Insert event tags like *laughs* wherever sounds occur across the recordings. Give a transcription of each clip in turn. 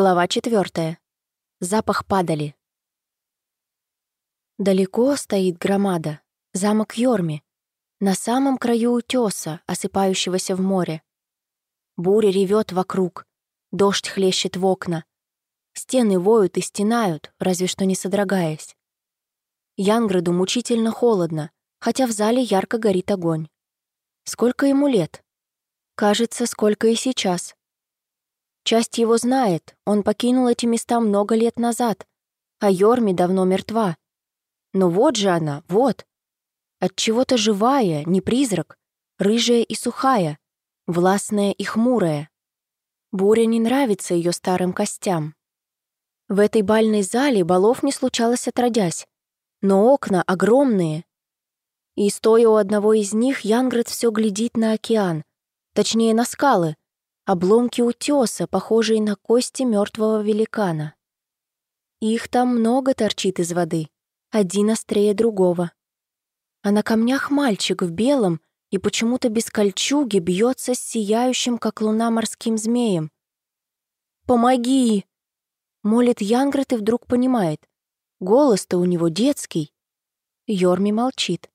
Глава четвертая. Запах падали. Далеко стоит громада, замок Йорми, на самом краю утеса, осыпающегося в море. Буря ревет вокруг, дождь хлещет в окна. Стены воют и стенают, разве что не содрогаясь. Янграду мучительно холодно, хотя в зале ярко горит огонь. Сколько ему лет? Кажется, сколько и сейчас. Часть его знает, он покинул эти места много лет назад, а Йорми давно мертва. Но вот же она, вот. От чего-то живая, не призрак, рыжая и сухая, властная и хмурая. Буря не нравится ее старым костям. В этой бальной зале балов не случалось отродясь, но окна огромные. И стоя у одного из них, Янград все глядит на океан, точнее на скалы, обломки утеса, похожие на кости мертвого великана. Их там много торчит из воды, один острее другого. А на камнях мальчик в белом и почему-то без кольчуги бьется с сияющим, как луна, морским змеем. «Помоги!» Молит Янгрет и вдруг понимает. Голос-то у него детский. Йорми молчит.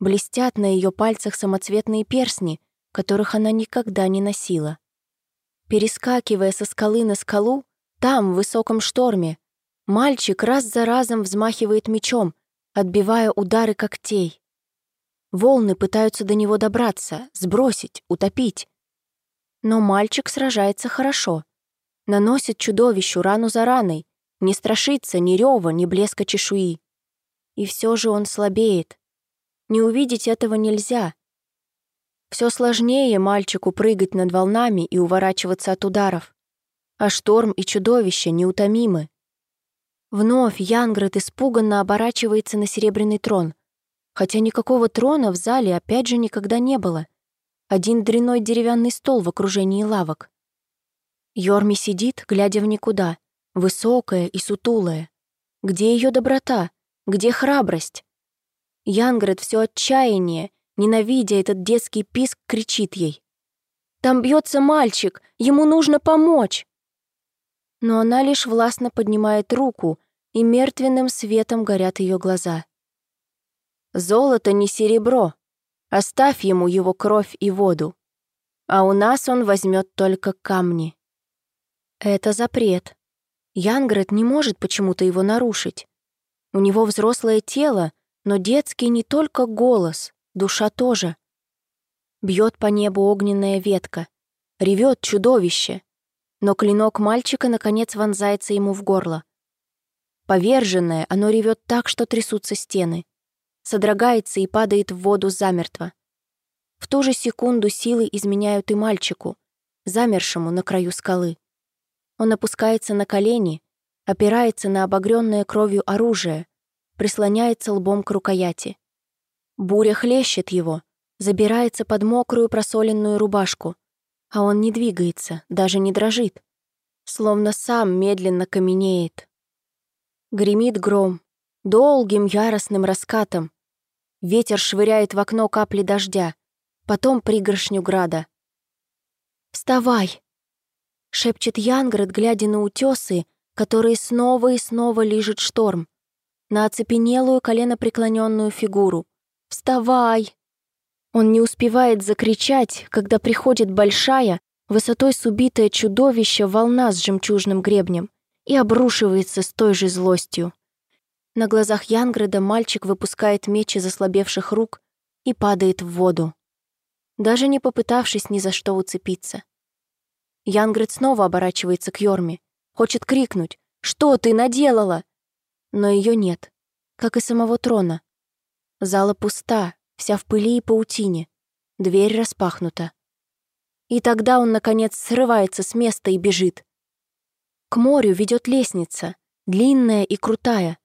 Блестят на ее пальцах самоцветные персни, которых она никогда не носила. Перескакивая со скалы на скалу, там, в высоком шторме, мальчик раз за разом взмахивает мечом, отбивая удары когтей. Волны пытаются до него добраться, сбросить, утопить. Но мальчик сражается хорошо. Наносит чудовищу рану за раной, не страшится ни рева, ни блеска чешуи. И все же он слабеет. Не увидеть этого нельзя, все сложнее мальчику прыгать над волнами и уворачиваться от ударов. А шторм и чудовище неутомимы. Вновь Янград испуганно оборачивается на серебряный трон. Хотя никакого трона в зале опять же никогда не было. Один дряной деревянный стол в окружении лавок. Йорми сидит, глядя в никуда, высокая и сутулая. Где ее доброта? Где храбрость? Янград все отчаяние Ненавидя этот детский писк, кричит ей. «Там бьется мальчик! Ему нужно помочь!» Но она лишь властно поднимает руку, и мертвенным светом горят ее глаза. «Золото не серебро. Оставь ему его кровь и воду. А у нас он возьмет только камни». Это запрет. Янгрет не может почему-то его нарушить. У него взрослое тело, но детский не только голос, душа тоже. Бьет по небу огненная ветка, ревет чудовище, но клинок мальчика наконец вонзается ему в горло. Поверженное, оно ревет так, что трясутся стены, содрогается и падает в воду замертво. В ту же секунду силы изменяют и мальчику, замершему на краю скалы. Он опускается на колени, опирается на обогрённое кровью оружие, прислоняется лбом к рукояти. Буря хлещет его, забирается под мокрую просоленную рубашку, а он не двигается, даже не дрожит, словно сам медленно каменеет. Гремит гром, долгим яростным раскатом. Ветер швыряет в окно капли дождя, потом пригоршню града. «Вставай!» — шепчет Янград, глядя на утесы, которые снова и снова лижет шторм, на оцепенелую коленопреклоненную фигуру, «Вставай!» Он не успевает закричать, когда приходит большая, высотой с убитое чудовище волна с жемчужным гребнем и обрушивается с той же злостью. На глазах Янграда мальчик выпускает меч из ослабевших рук и падает в воду, даже не попытавшись ни за что уцепиться. Янград снова оборачивается к Йорме, хочет крикнуть «Что ты наделала?» Но ее нет, как и самого трона. Зала пуста, вся в пыли и паутине. Дверь распахнута. И тогда он, наконец, срывается с места и бежит. К морю ведет лестница, длинная и крутая.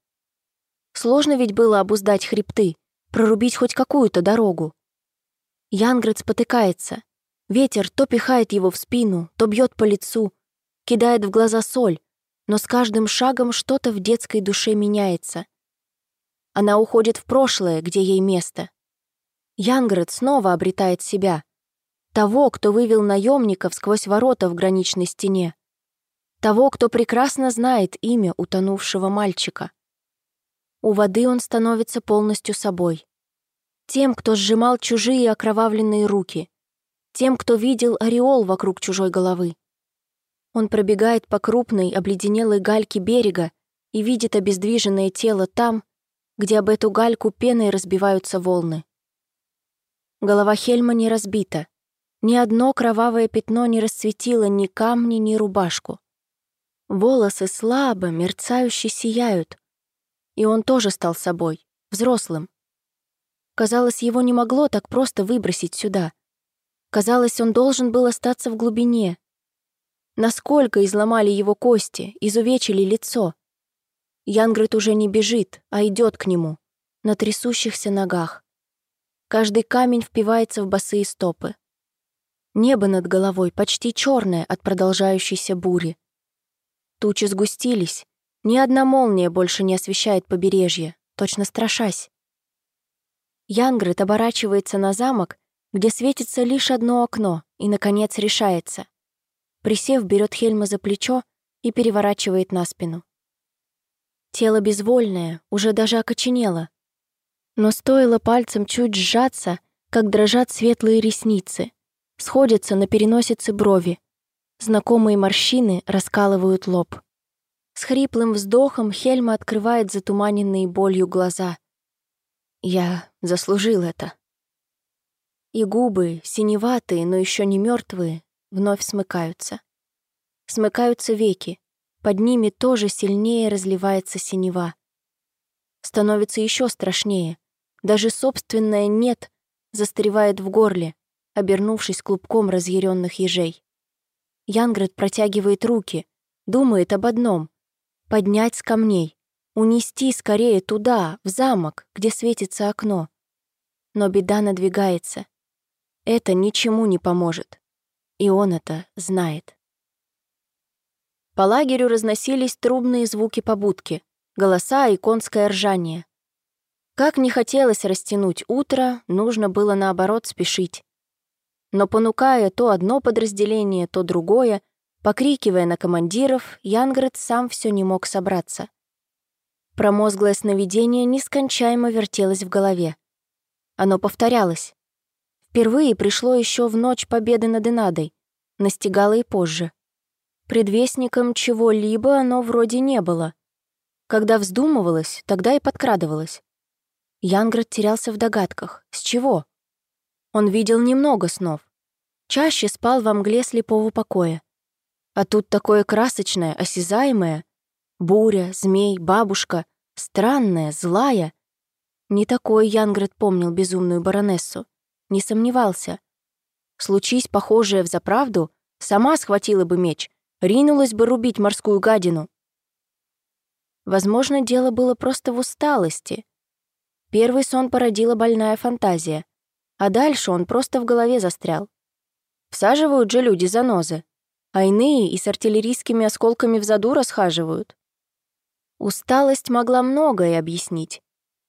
Сложно ведь было обуздать хребты, прорубить хоть какую-то дорогу. Янград спотыкается. Ветер то пихает его в спину, то бьет по лицу, кидает в глаза соль, но с каждым шагом что-то в детской душе меняется. Она уходит в прошлое, где ей место. Янград снова обретает себя. Того, кто вывел наемников сквозь ворота в граничной стене. Того, кто прекрасно знает имя утонувшего мальчика. У воды он становится полностью собой. Тем, кто сжимал чужие окровавленные руки. Тем, кто видел ореол вокруг чужой головы. Он пробегает по крупной, обледенелой гальке берега и видит обездвиженное тело там, где об эту гальку пеной разбиваются волны. Голова Хельма не разбита. Ни одно кровавое пятно не расцветило ни камни, ни рубашку. Волосы слабо, мерцающе сияют. И он тоже стал собой, взрослым. Казалось, его не могло так просто выбросить сюда. Казалось, он должен был остаться в глубине. Насколько изломали его кости, изувечили лицо. Янгрет уже не бежит, а идет к нему, на трясущихся ногах. Каждый камень впивается в босые стопы. Небо над головой почти черное от продолжающейся бури. Тучи сгустились. Ни одна молния больше не освещает побережье, точно страшась. Янгрет оборачивается на замок, где светится лишь одно окно, и, наконец, решается. Присев, берет Хельма за плечо и переворачивает на спину. Тело безвольное, уже даже окоченело. Но стоило пальцем чуть сжаться, как дрожат светлые ресницы, сходятся на переносице брови. Знакомые морщины раскалывают лоб. С хриплым вздохом Хельма открывает затуманенные болью глаза. Я заслужил это. И губы, синеватые, но еще не мертвые, вновь смыкаются. Смыкаются веки, под ними тоже сильнее разливается синева. Становится еще страшнее. Даже собственное «нет» застревает в горле, обернувшись клубком разъяренных ежей. Янград протягивает руки, думает об одном — поднять с камней, унести скорее туда, в замок, где светится окно. Но беда надвигается. Это ничему не поможет. И он это знает. По лагерю разносились трубные звуки побудки, голоса и конское ржание. Как не хотелось растянуть утро, нужно было наоборот спешить. Но понукая то одно подразделение, то другое, покрикивая на командиров, Янград сам все не мог собраться. Промозглое сновидение нескончаемо вертелось в голове. Оно повторялось. Впервые пришло еще в ночь победы над Инадой, настигало и позже. Предвестником чего-либо оно вроде не было. Когда вздумывалось, тогда и подкрадывалось. Янград терялся в догадках. С чего? Он видел немного снов. Чаще спал во мгле слепого покоя. А тут такое красочное, осязаемое. Буря, змей, бабушка. Странная, злая. Не такой Янград помнил безумную баронессу. Не сомневался. Случись похожее в заправду, сама схватила бы меч ринулась бы рубить морскую гадину. Возможно, дело было просто в усталости. Первый сон породила больная фантазия, а дальше он просто в голове застрял. Всаживают же люди занозы, а иные и с артиллерийскими осколками в заду расхаживают. Усталость могла многое объяснить.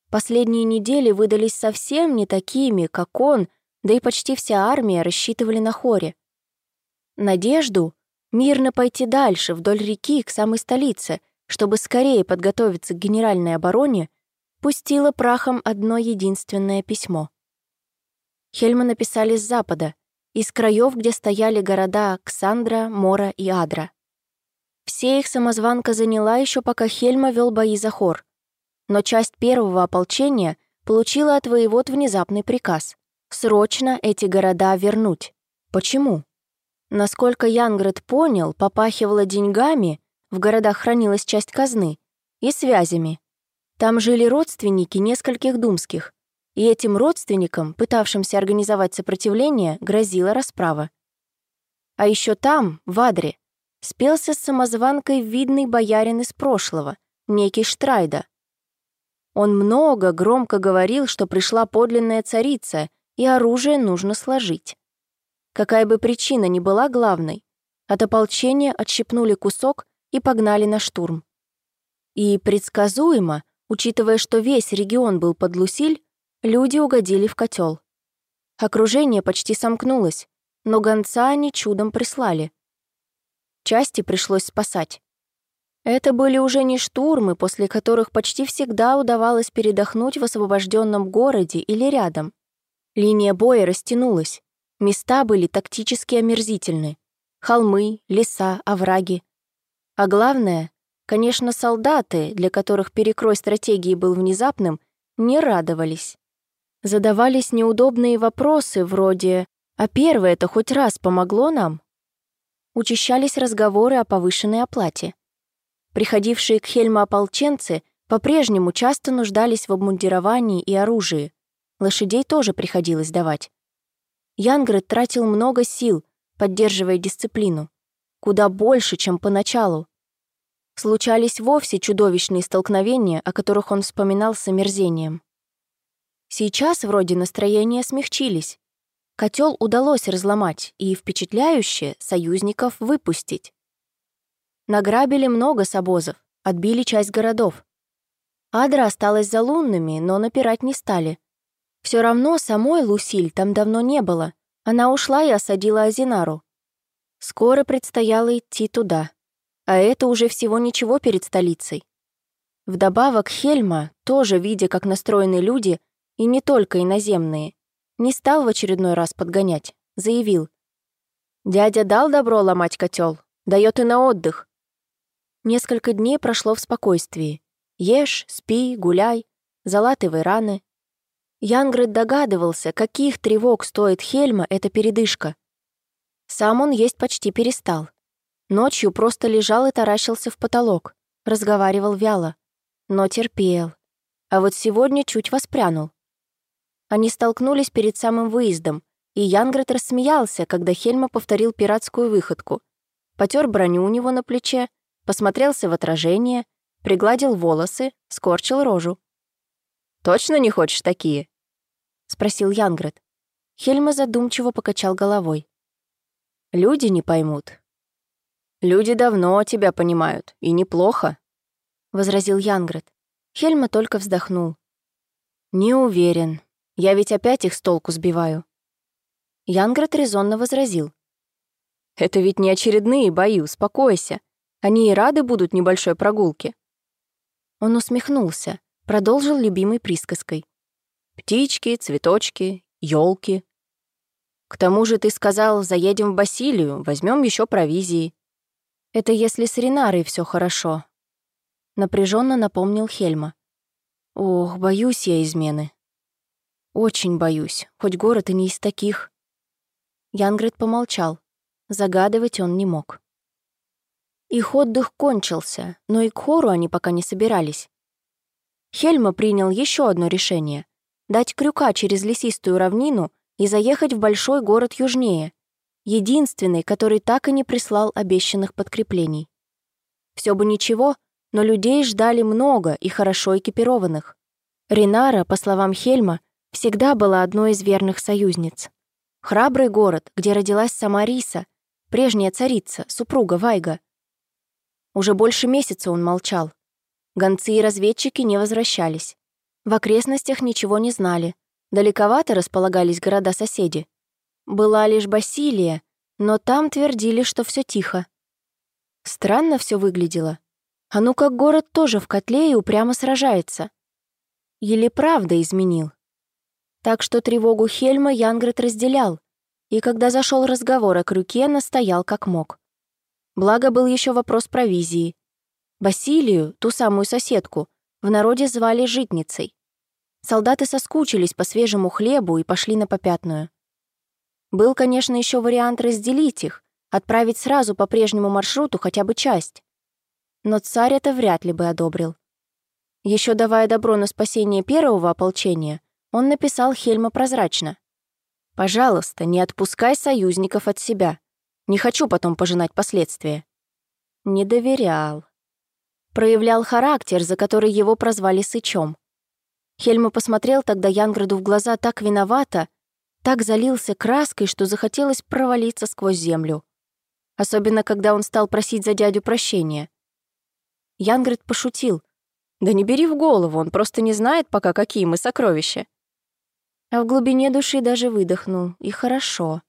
Последние недели выдались совсем не такими, как он, да и почти вся армия рассчитывали на хоре. Надежду, мирно пойти дальше, вдоль реки, к самой столице, чтобы скорее подготовиться к генеральной обороне, пустила прахом одно единственное письмо. Хельма написали с запада, из краев, где стояли города Ксандра, Мора и Адра. Все их самозванка заняла еще пока Хельма вел бои за хор. Но часть первого ополчения получила от воевод внезапный приказ — срочно эти города вернуть. Почему? Насколько Янград понял, попахивало деньгами, в городах хранилась часть казны, и связями. Там жили родственники нескольких думских, и этим родственникам, пытавшимся организовать сопротивление, грозила расправа. А еще там, в Адре, спелся с самозванкой видный боярин из прошлого, некий Штрайда. Он много громко говорил, что пришла подлинная царица, и оружие нужно сложить. Какая бы причина ни была главной, от ополчения отщипнули кусок и погнали на штурм. И предсказуемо, учитывая, что весь регион был под Лусиль, люди угодили в котел. Окружение почти сомкнулось, но гонца они чудом прислали. части пришлось спасать. Это были уже не штурмы, после которых почти всегда удавалось передохнуть в освобожденном городе или рядом. Линия боя растянулась. Места были тактически омерзительны. Холмы, леса, овраги. А главное, конечно, солдаты, для которых перекрой стратегии был внезапным, не радовались. Задавались неудобные вопросы вроде «А первое это хоть раз помогло нам?» Учащались разговоры о повышенной оплате. Приходившие к Хельму ополченцы по-прежнему часто нуждались в обмундировании и оружии. Лошадей тоже приходилось давать. Янгрет тратил много сил, поддерживая дисциплину. Куда больше, чем поначалу. Случались вовсе чудовищные столкновения, о которых он вспоминал с омерзением. Сейчас вроде настроения смягчились. Котел удалось разломать и, впечатляюще, союзников выпустить. Награбили много с обозов, отбили часть городов. Адра осталась за лунными, но напирать не стали. Все равно самой Лусиль там давно не было. Она ушла и осадила Азинару. Скоро предстояло идти туда. А это уже всего ничего перед столицей. Вдобавок Хельма, тоже видя, как настроены люди, и не только иноземные, не стал в очередной раз подгонять, заявил. «Дядя дал добро ломать котел, дает и на отдых. Несколько дней прошло в спокойствии. Ешь, спи, гуляй, залатывай раны. Янгрид догадывался, каких тревог стоит Хельма эта передышка. Сам он есть почти перестал. Ночью просто лежал и таращился в потолок, разговаривал вяло, но терпел. А вот сегодня чуть воспрянул. Они столкнулись перед самым выездом, и Янгрид рассмеялся, когда Хельма повторил пиратскую выходку. Потер броню у него на плече, посмотрелся в отражение, пригладил волосы, скорчил рожу. «Точно не хочешь такие?» — спросил Янгрет. Хельма задумчиво покачал головой. «Люди не поймут». «Люди давно тебя понимают, и неплохо», — возразил Янгрет. Хельма только вздохнул. «Не уверен. Я ведь опять их с толку сбиваю». Янгрет резонно возразил. «Это ведь не очередные бои, успокойся. Они и рады будут небольшой прогулке». Он усмехнулся, продолжил любимой присказкой. «Птички, цветочки, елки. К тому же ты сказал, заедем в Басилию, возьмем еще провизии. Это если с Ринарой все хорошо. Напряженно напомнил Хельма. Ох, боюсь я измены. Очень боюсь, хоть город и не из таких. Янгрид помолчал. Загадывать он не мог. Их отдых кончился, но и к хору они пока не собирались. Хельма принял еще одно решение — дать крюка через лесистую равнину и заехать в большой город южнее, единственный, который так и не прислал обещанных подкреплений. Все бы ничего, но людей ждали много и хорошо экипированных. Ринара, по словам Хельма, всегда была одной из верных союзниц. Храбрый город, где родилась сама Риса, прежняя царица, супруга Вайга. Уже больше месяца он молчал. Гонцы и разведчики не возвращались. В окрестностях ничего не знали. Далековато располагались города-соседи. Была лишь Басилия, но там твердили, что все тихо. Странно все выглядело. А ну как город тоже в котле и упрямо сражается. Или правда изменил. Так что тревогу Хельма Янгрет разделял, и когда зашел разговор о крюке, настоял как мог. Благо был еще вопрос провизии. Басилию, ту самую соседку, в народе звали житницей. Солдаты соскучились по свежему хлебу и пошли на попятную. Был, конечно, еще вариант разделить их, отправить сразу по прежнему маршруту хотя бы часть. Но царь это вряд ли бы одобрил. Еще давая добро на спасение первого ополчения, он написал Хельма прозрачно. «Пожалуйста, не отпускай союзников от себя. Не хочу потом пожинать последствия. Не доверял. Проявлял характер, за который его прозвали Сычом. Хельма посмотрел тогда Янграду в глаза так виновато, так залился краской, что захотелось провалиться сквозь землю. Особенно, когда он стал просить за дядю прощения. Янград пошутил. «Да не бери в голову, он просто не знает пока, какие мы сокровища». А в глубине души даже выдохнул. И хорошо.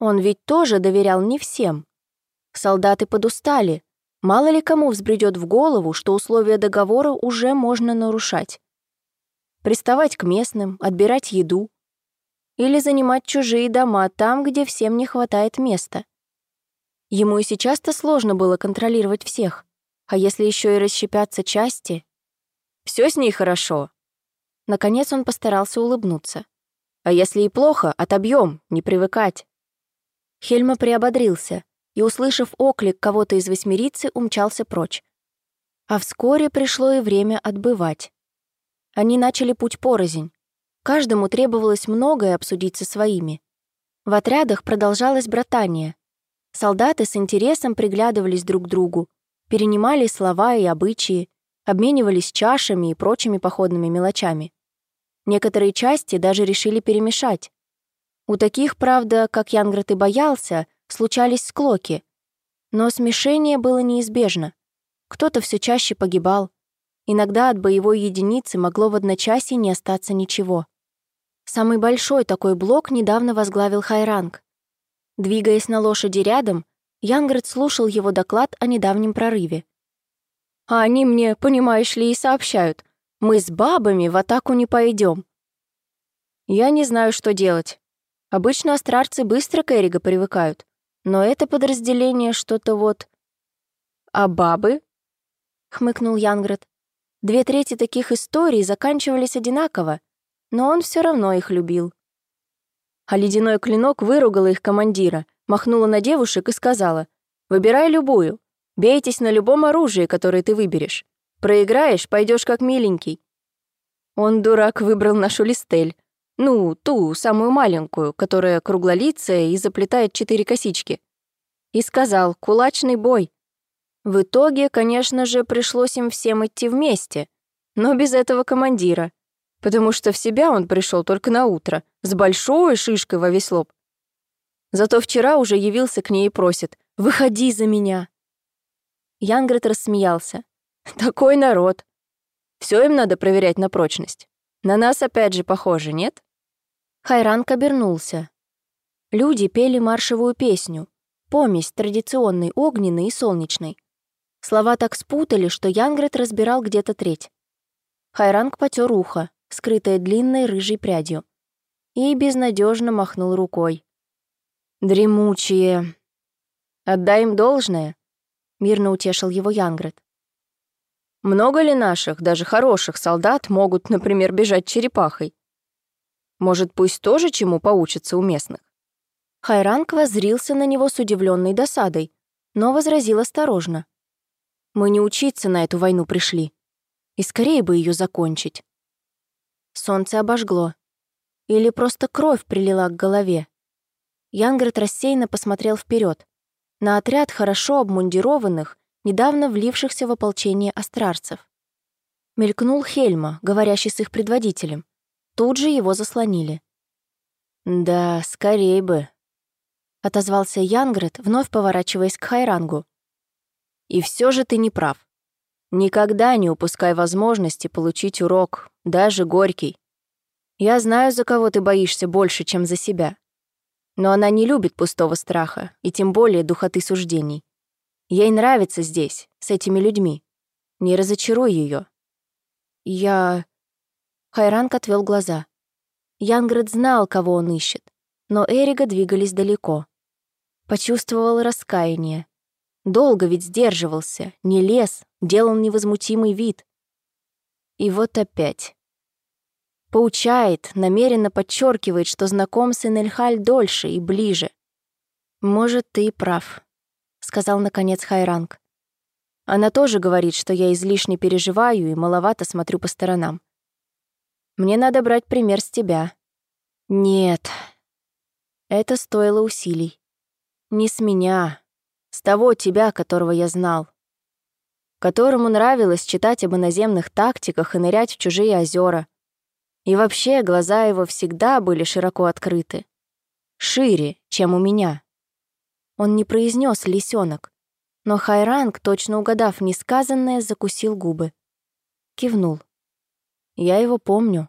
Он ведь тоже доверял не всем. Солдаты подустали. Мало ли кому взбредет в голову, что условия договора уже можно нарушать. Приставать к местным, отбирать еду. Или занимать чужие дома там, где всем не хватает места. Ему и сейчас-то сложно было контролировать всех. А если еще и расщепятся части? Все с ней хорошо. Наконец он постарался улыбнуться. А если и плохо, отобьем, не привыкать. Хельма приободрился и, услышав оклик кого-то из восьмерицы, умчался прочь. А вскоре пришло и время отбывать. Они начали путь порознь. Каждому требовалось многое обсудить со своими. В отрядах продолжалось братание. Солдаты с интересом приглядывались друг к другу, перенимали слова и обычаи, обменивались чашами и прочими походными мелочами. Некоторые части даже решили перемешать. У таких, правда, как Янград и боялся, случались склоки. Но смешение было неизбежно. Кто-то все чаще погибал. Иногда от боевой единицы могло в одночасье не остаться ничего. Самый большой такой блок недавно возглавил Хайранг. Двигаясь на лошади рядом, Янград слушал его доклад о недавнем прорыве. «А они мне, понимаешь ли, и сообщают. Мы с бабами в атаку не пойдем. Я не знаю, что делать. Обычно астрарцы быстро к Эриго привыкают. Но это подразделение что-то вот... «А бабы?» — хмыкнул Янград. Две трети таких историй заканчивались одинаково, но он все равно их любил. А ледяной клинок выругала их командира, махнула на девушек и сказала, «Выбирай любую, бейтесь на любом оружии, которое ты выберешь. Проиграешь, пойдешь как миленький». Он, дурак, выбрал нашу листель, ну, ту, самую маленькую, которая круглолицая и заплетает четыре косички. И сказал «кулачный бой». В итоге, конечно же, пришлось им всем идти вместе, но без этого командира, потому что в себя он пришел только на утро, с большой шишкой во весь лоб. Зато вчера уже явился к ней и просит «Выходи за меня». Янгрет рассмеялся. *laughs* «Такой народ. Все им надо проверять на прочность. На нас опять же похоже, нет?» Хайранг обернулся. Люди пели маршевую песню, помесь традиционной огненной и солнечной. Слова так спутали, что Янгрет разбирал где-то треть. Хайранг потер ухо, скрытое длинной рыжей прядью, и безнадежно махнул рукой. «Дремучие!» «Отдай им должное», — мирно утешил его Янгрет. «Много ли наших, даже хороших солдат могут, например, бежать черепахой? Может, пусть тоже чему поучится у местных? Хайранг воззрился на него с удивленной досадой, но возразил осторожно. «Мы не учиться на эту войну пришли. И скорее бы ее закончить». Солнце обожгло. Или просто кровь прилила к голове. Янгрет рассеянно посмотрел вперед на отряд хорошо обмундированных, недавно влившихся в ополчение астрарцев. Мелькнул Хельма, говорящий с их предводителем. Тут же его заслонили. «Да, скорей бы», — отозвался Янгрет, вновь поворачиваясь к Хайрангу. «И все же ты не прав. Никогда не упускай возможности получить урок, даже горький. Я знаю, за кого ты боишься больше, чем за себя. Но она не любит пустого страха, и тем более духоты суждений. Ей нравится здесь, с этими людьми. Не разочаруй ее. Я... Хайранг отвел глаза. Янград знал, кого он ищет, но Эрига двигались далеко. Почувствовал раскаяние. Долго ведь сдерживался, не лез, делал невозмутимый вид. И вот опять. Поучает, намеренно подчеркивает, что знаком с Энельхаль дольше и ближе. «Может, ты и прав», — сказал наконец Хайранг. Она тоже говорит, что я излишне переживаю и маловато смотрю по сторонам. Мне надо брать пример с тебя». «Нет». Это стоило усилий. Не с меня, с того тебя, которого я знал. Которому нравилось читать об иноземных тактиках и нырять в чужие озера. И вообще глаза его всегда были широко открыты. Шире, чем у меня. Он не произнес лисенок, но Хайранг, точно угадав несказанное, закусил губы. Кивнул. Я его помню.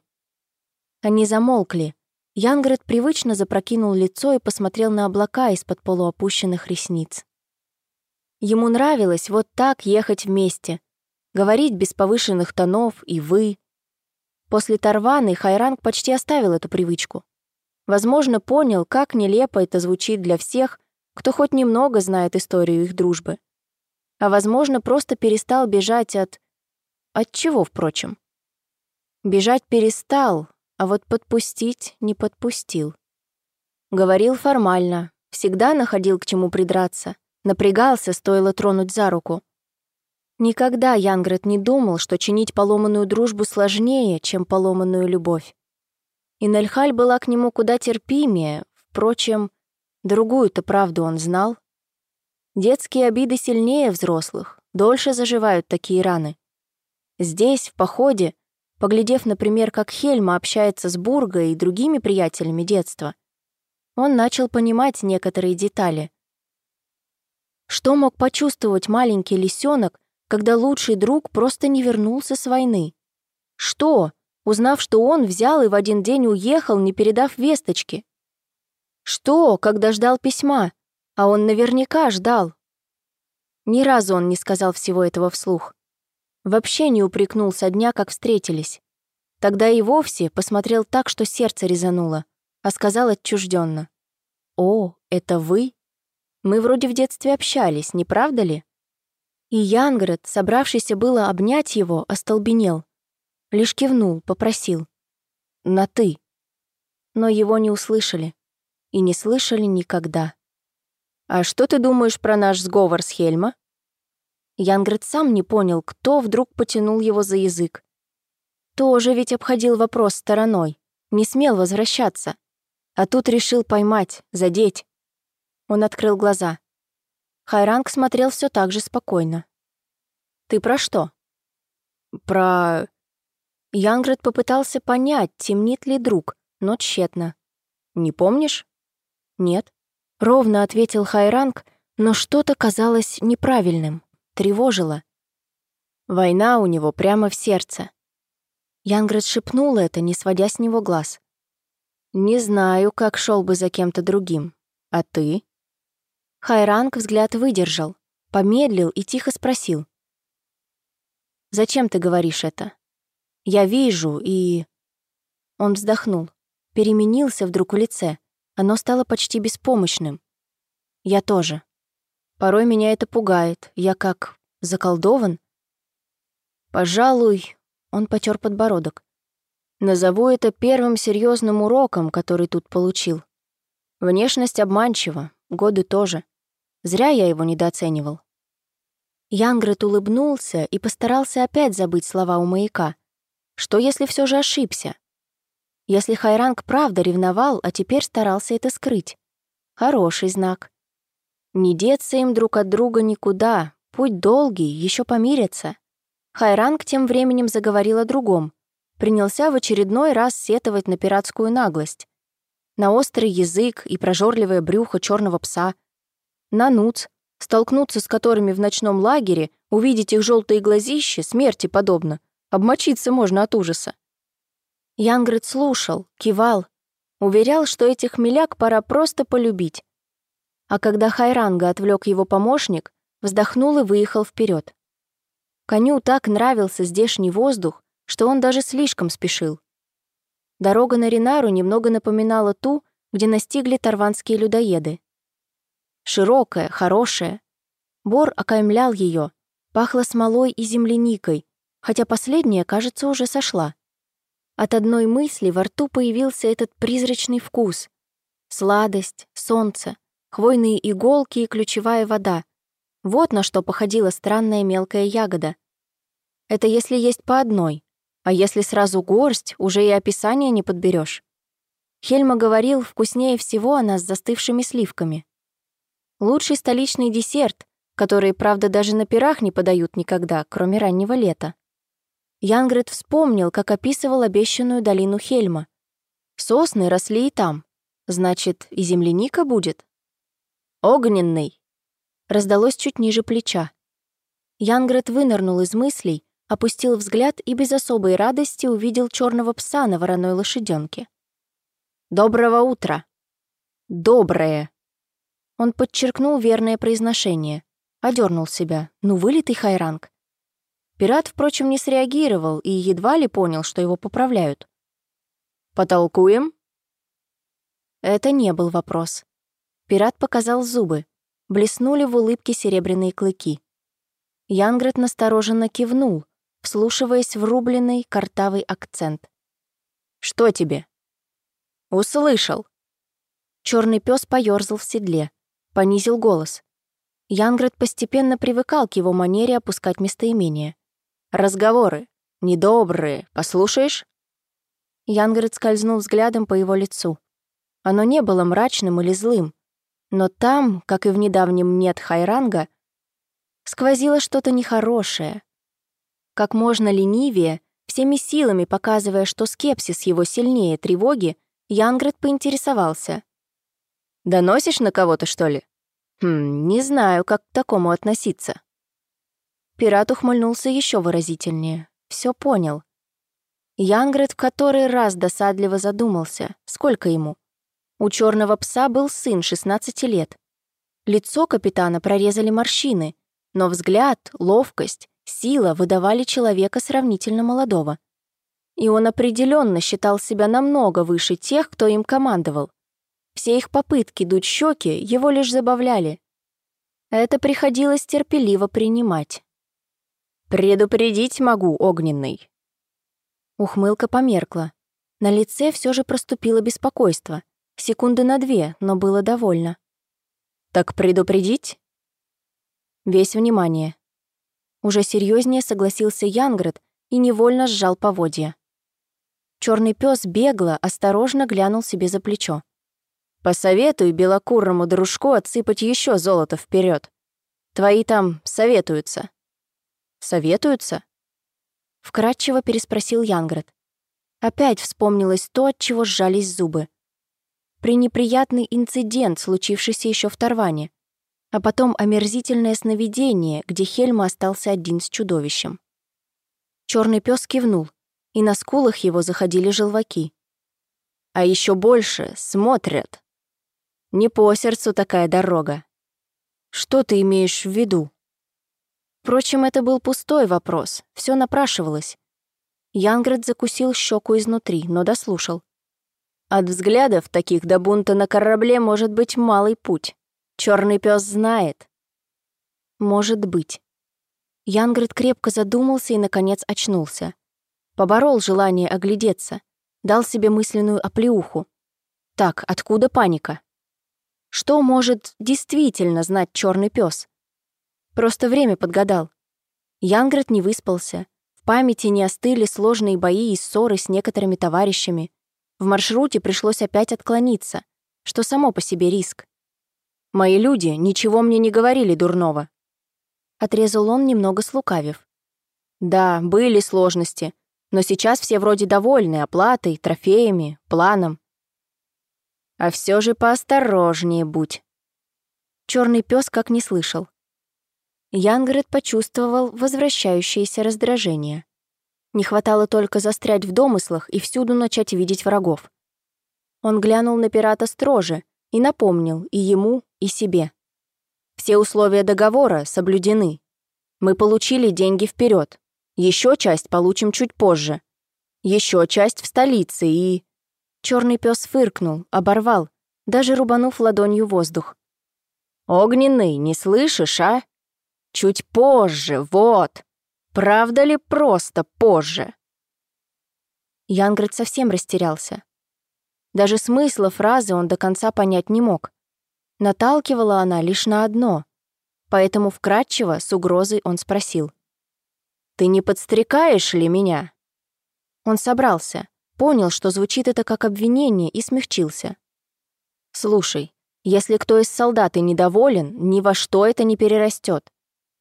Они замолкли. Янгрет привычно запрокинул лицо и посмотрел на облака из-под полуопущенных ресниц. Ему нравилось вот так ехать вместе, говорить без повышенных тонов и «вы». После Тарваны Хайранг почти оставил эту привычку. Возможно, понял, как нелепо это звучит для всех, кто хоть немного знает историю их дружбы. А возможно, просто перестал бежать от... От чего, впрочем? Бежать перестал, а вот подпустить не подпустил. Говорил формально, всегда находил к чему придраться, напрягался, стоило тронуть за руку. Никогда Янгрет не думал, что чинить поломанную дружбу сложнее, чем поломанную любовь. И Нельхаль была к нему куда терпимее, впрочем, другую-то правду он знал. Детские обиды сильнее взрослых, дольше заживают такие раны. Здесь, в походе, поглядев, например, как Хельма общается с Бургой и другими приятелями детства, он начал понимать некоторые детали. Что мог почувствовать маленький лисенок, когда лучший друг просто не вернулся с войны? Что, узнав, что он взял и в один день уехал, не передав весточки? Что, когда ждал письма, а он наверняка ждал? Ни разу он не сказал всего этого вслух. Вообще не упрекнул со дня, как встретились. Тогда и вовсе посмотрел так, что сердце резануло, а сказал отчужденно: «О, это вы? Мы вроде в детстве общались, не правда ли?» И Янгрет, собравшийся было обнять его, остолбенел. Лишь кивнул, попросил. «На «ты». Но его не услышали. И не слышали никогда. «А что ты думаешь про наш сговор с Хельма?» Янгрет сам не понял, кто вдруг потянул его за язык. Тоже ведь обходил вопрос стороной, не смел возвращаться. А тут решил поймать, задеть. Он открыл глаза. Хайранг смотрел все так же спокойно. «Ты про что?» «Про...» Янгрет попытался понять, темнит ли друг, но тщетно. «Не помнишь?» «Нет». Ровно ответил Хайранг, но что-то казалось неправильным, тревожило. Война у него прямо в сердце. Янгрет шепнул это, не сводя с него глаз. «Не знаю, как шел бы за кем-то другим. А ты?» Хайранг взгляд выдержал, помедлил и тихо спросил. «Зачем ты говоришь это? Я вижу и...» Он вздохнул, переменился вдруг в лице. Оно стало почти беспомощным. Я тоже. Порой меня это пугает. Я как заколдован. Пожалуй, он потер подбородок. Назову это первым серьезным уроком, который тут получил. Внешность обманчива, годы тоже. Зря я его недооценивал. Янгрет улыбнулся и постарался опять забыть слова у маяка. Что, если все же ошибся? Если Хайранг правда ревновал, а теперь старался это скрыть? Хороший знак. Не деться им друг от друга никуда, путь долгий, еще помирятся. Хайранг тем временем заговорил о другом. Принялся в очередной раз сетовать на пиратскую наглость. На острый язык и прожорливое брюхо черного пса — на нуц, столкнуться с которыми в ночном лагере, увидеть их желтые глазища, смерти подобно. Обмочиться можно от ужаса. Янгрид слушал, кивал, уверял, что этих миляк пора просто полюбить. А когда Хайранга отвлек его помощник, вздохнул и выехал вперед. Коню так нравился здешний воздух, что он даже слишком спешил. Дорога на Ринару немного напоминала ту, где настигли тарванские людоеды. Широкая, хорошая. Бор окаймлял ее, пахло смолой и земляникой, хотя последняя, кажется, уже сошла. От одной мысли во рту появился этот призрачный вкус. Сладость, солнце, хвойные иголки и ключевая вода. Вот на что походила странная мелкая ягода. Это если есть по одной, а если сразу горсть, уже и описания не подберешь. Хельма говорил, вкуснее всего она с застывшими сливками. Лучший столичный десерт, который, правда, даже на пирах не подают никогда, кроме раннего лета. Янгрет вспомнил, как описывал обещанную долину Хельма. Сосны росли и там. Значит, и земляника будет? Огненный! Раздалось чуть ниже плеча. Янгрет вынырнул из мыслей, опустил взгляд и без особой радости увидел черного пса на вороной лошаденке. «Доброго утра!» «Доброе!» Он подчеркнул верное произношение. Одернул себя. Ну, вылитый хайранг. Пират, впрочем, не среагировал и едва ли понял, что его поправляют. «Потолкуем?» Это не был вопрос. Пират показал зубы. Блеснули в улыбке серебряные клыки. Янгрет настороженно кивнул, вслушиваясь в рубленный картавый акцент. «Что тебе?» «Услышал». Черный пес поёрзал в седле, понизил голос. Янгрет постепенно привыкал к его манере опускать местоимения. «Разговоры. Недобрые. Послушаешь?» Янгрет скользнул взглядом по его лицу. Оно не было мрачным или злым, но там, как и в недавнем «нет» Хайранга, сквозило что-то нехорошее. Как можно ленивее, всеми силами показывая, что скепсис его сильнее тревоги, Янгрет поинтересовался. «Доносишь на кого-то, что ли?» «Хм, не знаю, как к такому относиться». Пират ухмыльнулся еще выразительнее. Все понял. Янгрет в который раз досадливо задумался, сколько ему. У черного пса был сын 16 лет. Лицо капитана прорезали морщины, но взгляд, ловкость, сила выдавали человека сравнительно молодого. И он определенно считал себя намного выше тех, кто им командовал. Все их попытки дуть щеки его лишь забавляли. Это приходилось терпеливо принимать. «Предупредить могу, огненный». Ухмылка померкла. На лице все же проступило беспокойство. Секунды на две, но было довольно. «Так предупредить?» Весь внимание. Уже серьезнее согласился Янград и невольно сжал поводья. Черный пес бегло, осторожно глянул себе за плечо. «Посоветуй белокурому дружку отсыпать еще золото вперед. Твои там советуются». «Советуются?» Вкратчиво переспросил Янград. Опять вспомнилось то, от чего сжались зубы пренеприятный инцидент, случившийся еще в Тарване, а потом омерзительное сновидение, где Хельма остался один с чудовищем. Черный пес кивнул, и на скулах его заходили желваки. А еще больше смотрят. Не по сердцу такая дорога. Что ты имеешь в виду? Впрочем, это был пустой вопрос, все напрашивалось. Янград закусил щеку изнутри, но дослушал. От взглядов таких до бунта на корабле может быть малый путь. Черный пес знает. Может быть. Янгрид крепко задумался и, наконец, очнулся. Поборол желание оглядеться. Дал себе мысленную оплеуху. Так, откуда паника? Что может действительно знать черный пес? Просто время подгадал. Янгрид не выспался. В памяти не остыли сложные бои и ссоры с некоторыми товарищами. В маршруте пришлось опять отклониться, что само по себе риск. «Мои люди ничего мне не говорили дурного», — отрезал он, немного слукавив. «Да, были сложности, но сейчас все вроде довольны оплатой, трофеями, планом. А все же поосторожнее будь». Черный пес как не слышал. Янгрет почувствовал возвращающееся раздражение. Не хватало только застрять в домыслах и всюду начать видеть врагов. Он глянул на пирата строже и напомнил и ему, и себе. Все условия договора соблюдены. Мы получили деньги вперед. Еще часть получим чуть позже. Еще часть в столице и... Черный пес фыркнул, оборвал, даже рубанув ладонью воздух. «Огненный, не слышишь, а? Чуть позже, вот!» Правда ли просто позже? Янград совсем растерялся. Даже смысла фразы он до конца понять не мог. Наталкивала она лишь на одно, поэтому вкратчиво, с угрозой он спросил. «Ты не подстрекаешь ли меня?» Он собрался, понял, что звучит это как обвинение, и смягчился. «Слушай, если кто из солдат и недоволен, ни во что это не перерастет.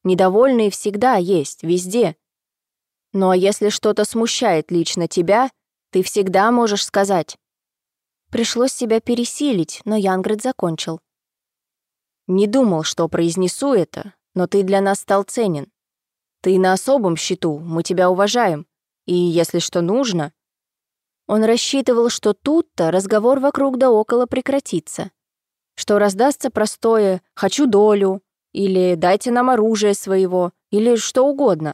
Недовольные всегда есть, везде. Ну а если что-то смущает лично тебя, ты всегда можешь сказать. Пришлось себя пересилить, но Янгрид закончил. Не думал, что произнесу это, но ты для нас стал ценен. Ты на особом счету, мы тебя уважаем. И если что нужно... Он рассчитывал, что тут-то разговор вокруг да около прекратится. Что раздастся простое «хочу долю», или дайте нам оружие своего, или что угодно».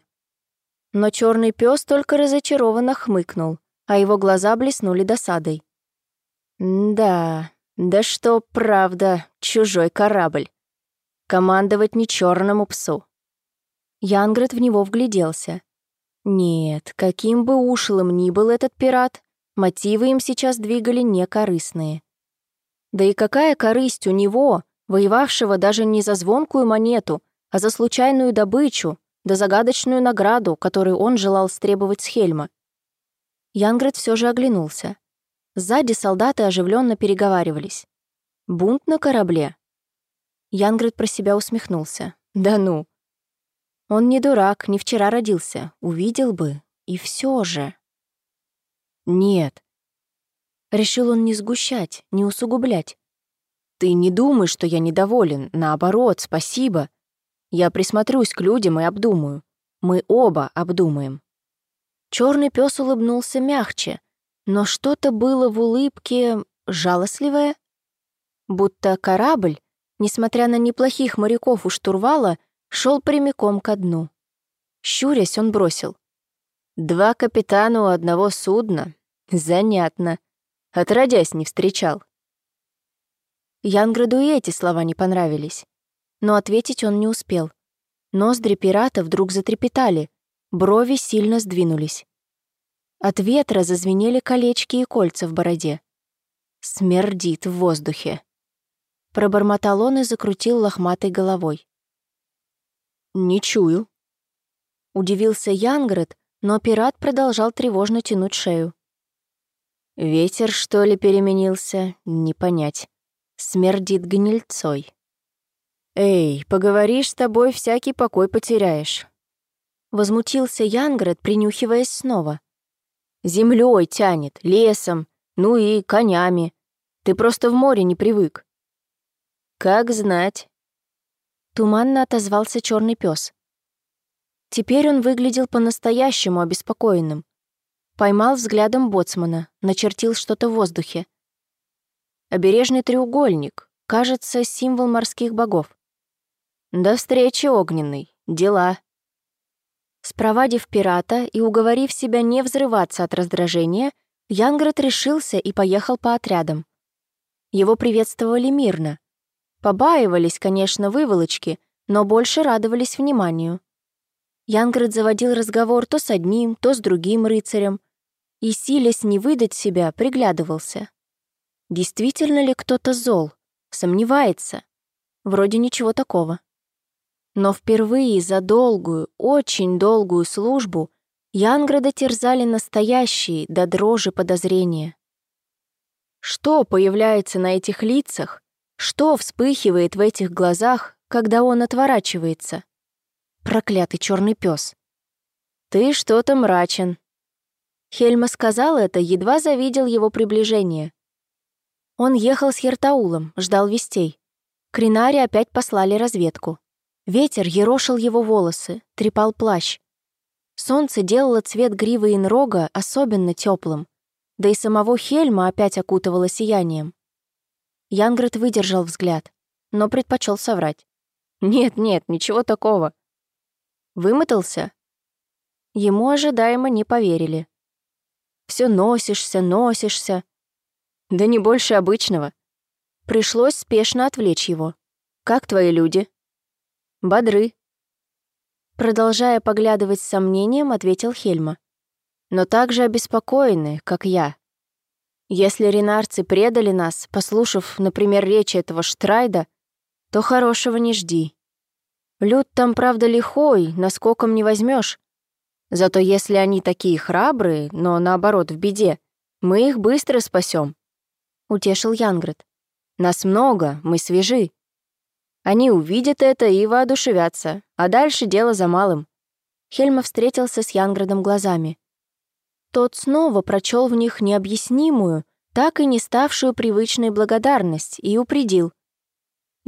Но черный пес только разочарованно хмыкнул, а его глаза блеснули досадой. «Да, да что правда, чужой корабль. Командовать не черному псу». Янгрет в него вгляделся. Нет, каким бы ушлым ни был этот пират, мотивы им сейчас двигали некорыстные. Да и какая корысть у него, воевавшего даже не за звонкую монету, а за случайную добычу, да загадочную награду, которую он желал стребовать с Хельма. Янгрет все же оглянулся. Сзади солдаты оживленно переговаривались. Бунт на корабле. Янгрет про себя усмехнулся. Да ну. Он не дурак, не вчера родился. Увидел бы. И все же. Нет. Решил он не сгущать, не усугублять. Ты не думай, что я недоволен. Наоборот, спасибо. Я присмотрюсь к людям и обдумаю. Мы оба обдумаем. Черный пес улыбнулся мягче, но что-то было в улыбке жалостливое. Будто корабль, несмотря на неплохих моряков у штурвала, шел прямиком ко дну. Щурясь, он бросил. «Два капитана у одного судна? Занятно. Отродясь не встречал». Янграду и эти слова не понравились но ответить он не успел. Ноздри пирата вдруг затрепетали, брови сильно сдвинулись. От ветра зазвенели колечки и кольца в бороде. Смердит в воздухе. Пробормотал он и закрутил лохматой головой. «Не чую». Удивился Янгрет, но пират продолжал тревожно тянуть шею. «Ветер, что ли, переменился? Не понять. Смердит гнильцой». «Эй, поговоришь с тобой, всякий покой потеряешь». Возмутился Янград, принюхиваясь снова. «Землей тянет, лесом, ну и конями. Ты просто в море не привык». «Как знать». Туманно отозвался черный пес. Теперь он выглядел по-настоящему обеспокоенным. Поймал взглядом боцмана, начертил что-то в воздухе. Обережный треугольник, кажется, символ морских богов. «До встречи, Огненный. Дела». Спровадив пирата и уговорив себя не взрываться от раздражения, Янград решился и поехал по отрядам. Его приветствовали мирно. Побаивались, конечно, выволочки, но больше радовались вниманию. Янград заводил разговор то с одним, то с другим рыцарем, и, силясь не выдать себя, приглядывался. Действительно ли кто-то зол? Сомневается. Вроде ничего такого. Но впервые за долгую, очень долгую службу Янграда терзали настоящие до дрожи подозрения. Что появляется на этих лицах, что вспыхивает в этих глазах, когда он отворачивается? Проклятый черный пес. «Ты что-то мрачен». Хельма сказал это, едва завидел его приближение. Он ехал с Хертаулом, ждал вестей. Кринари опять послали разведку. Ветер ерошил его волосы, трепал плащ. Солнце делало цвет гривы инрога особенно теплым, да и самого Хельма опять окутывало сиянием. Янгрет выдержал взгляд, но предпочел соврать. «Нет-нет, ничего такого». Вымотался? Ему ожидаемо не поверили. Все носишься, носишься. Да не больше обычного. Пришлось спешно отвлечь его. «Как твои люди?» бодры». Продолжая поглядывать с сомнением, ответил Хельма. «Но также обеспокоены, как я. Если ренарцы предали нас, послушав, например, речи этого Штрайда, то хорошего не жди. Люд там, правда, лихой, наскоком не возьмешь. Зато если они такие храбрые, но наоборот в беде, мы их быстро спасем. Утешил Янград. Нас много, мы свежи. Они увидят это и воодушевятся, а дальше дело за малым. Хельма встретился с Янградом глазами. Тот снова прочел в них необъяснимую, так и не ставшую привычной благодарность и упредил.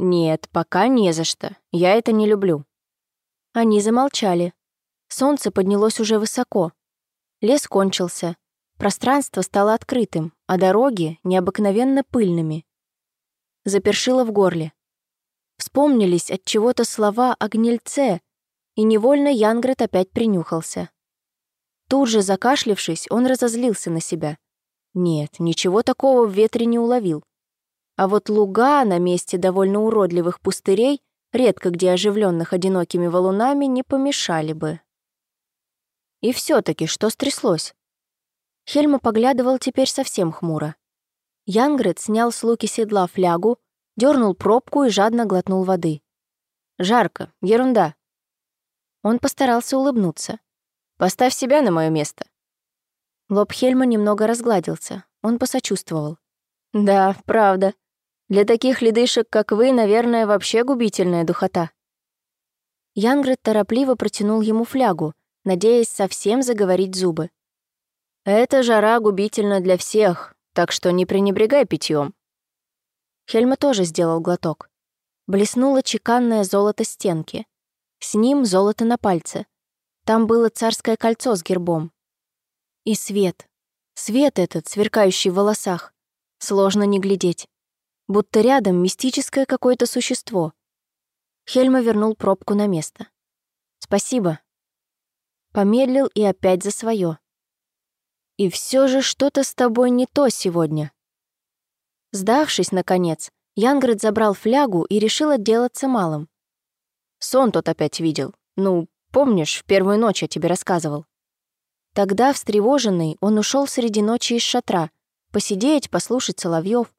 «Нет, пока не за что. Я это не люблю». Они замолчали. Солнце поднялось уже высоко. Лес кончился. Пространство стало открытым, а дороги — необыкновенно пыльными. Запершило в горле. Вспомнились от чего-то слова о гнильце, и невольно Янгрет опять принюхался. Тут же, закашлившись, он разозлился на себя. Нет, ничего такого в ветре не уловил. А вот луга на месте довольно уродливых пустырей, редко где оживленных одинокими валунами, не помешали бы. И все таки что стряслось? Хельма поглядывал теперь совсем хмуро. Янгрет снял с луки седла флягу, дернул пробку и жадно глотнул воды. «Жарко, ерунда». Он постарался улыбнуться. «Поставь себя на мое место». Лоб Хельма немного разгладился. Он посочувствовал. «Да, правда. Для таких ледышек, как вы, наверное, вообще губительная духота». Янгрет торопливо протянул ему флягу, надеясь совсем заговорить зубы. «Эта жара губительна для всех, так что не пренебрегай питьем. Хельма тоже сделал глоток. Блеснуло чеканное золото стенки. С ним золото на пальце. Там было царское кольцо с гербом. И свет. Свет этот, сверкающий в волосах. Сложно не глядеть. Будто рядом мистическое какое-то существо. Хельма вернул пробку на место. «Спасибо», Помедлил и опять за свое. И все же что-то с тобой не то сегодня. Сдавшись, наконец, Янград забрал флягу и решил отделаться малым. Сон тот опять видел. Ну, помнишь, в первую ночь я тебе рассказывал. Тогда, встревоженный, он ушел среди ночи из шатра, посидеть, послушать соловьев.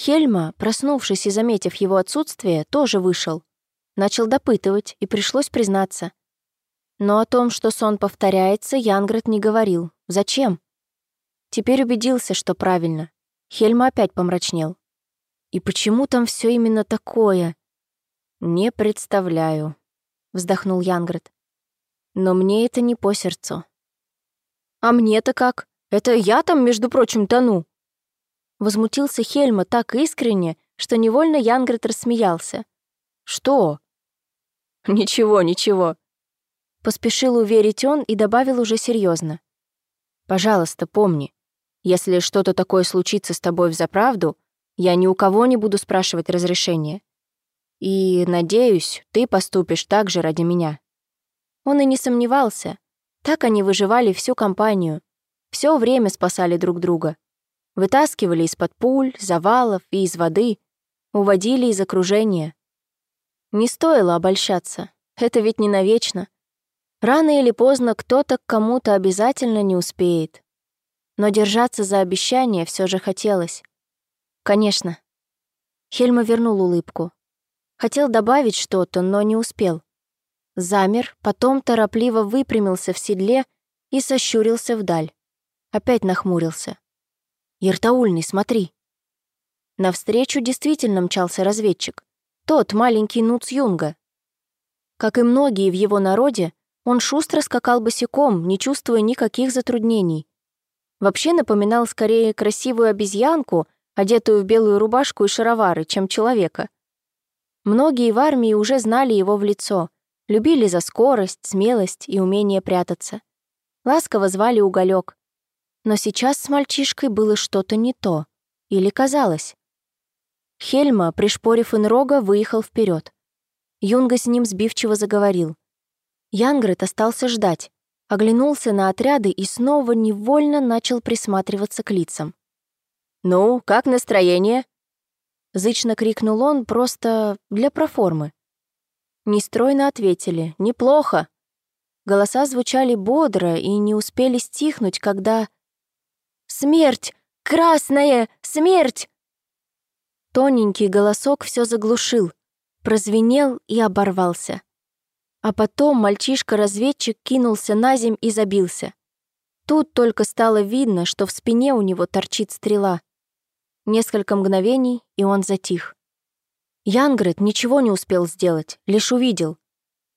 Хельма, проснувшись и заметив его отсутствие, тоже вышел. Начал допытывать, и пришлось признаться. Но о том, что сон повторяется, Янград не говорил. Зачем? Теперь убедился, что правильно. Хельма опять помрачнел. И почему там все именно такое? Не представляю, вздохнул Янград. Но мне это не по сердцу. А мне-то как? Это я там, между прочим, тону. Возмутился Хельма так искренне, что невольно Янград рассмеялся. Что? Ничего, ничего. Поспешил уверить он и добавил уже серьезно. «Пожалуйста, помни, если что-то такое случится с тобой взаправду, я ни у кого не буду спрашивать разрешения. И, надеюсь, ты поступишь так же ради меня». Он и не сомневался. Так они выживали всю компанию. Все время спасали друг друга. Вытаскивали из-под пуль, завалов и из воды. Уводили из окружения. Не стоило обольщаться. Это ведь не навечно. Рано или поздно кто-то к кому-то обязательно не успеет. Но держаться за обещание все же хотелось. Конечно. Хельма вернул улыбку. Хотел добавить что-то, но не успел. Замер, потом торопливо выпрямился в седле и сощурился вдаль. Опять нахмурился. «Иртаульный, смотри!» Навстречу действительно мчался разведчик. Тот маленький Нуц Юнга. Как и многие в его народе, он шустро скакал босиком, не чувствуя никаких затруднений. Вообще напоминал скорее красивую обезьянку, одетую в белую рубашку и шаровары, чем человека. Многие в армии уже знали его в лицо, любили за скорость, смелость и умение прятаться. Ласково звали Уголек. Но сейчас с мальчишкой было что-то не то. Или казалось. Хельма, пришпорив инрога, выехал вперед. Юнга с ним сбивчиво заговорил. Янгрет остался ждать, оглянулся на отряды и снова невольно начал присматриваться к лицам. «Ну, как настроение?» Зычно крикнул он просто для проформы. Нестройно ответили «Неплохо». Голоса звучали бодро и не успели стихнуть, когда... «Смерть! Красная! Смерть!» Тоненький голосок все заглушил, прозвенел и оборвался. А потом мальчишка-разведчик кинулся на земь и забился. Тут только стало видно, что в спине у него торчит стрела. Несколько мгновений, и он затих. Янгрет ничего не успел сделать, лишь увидел.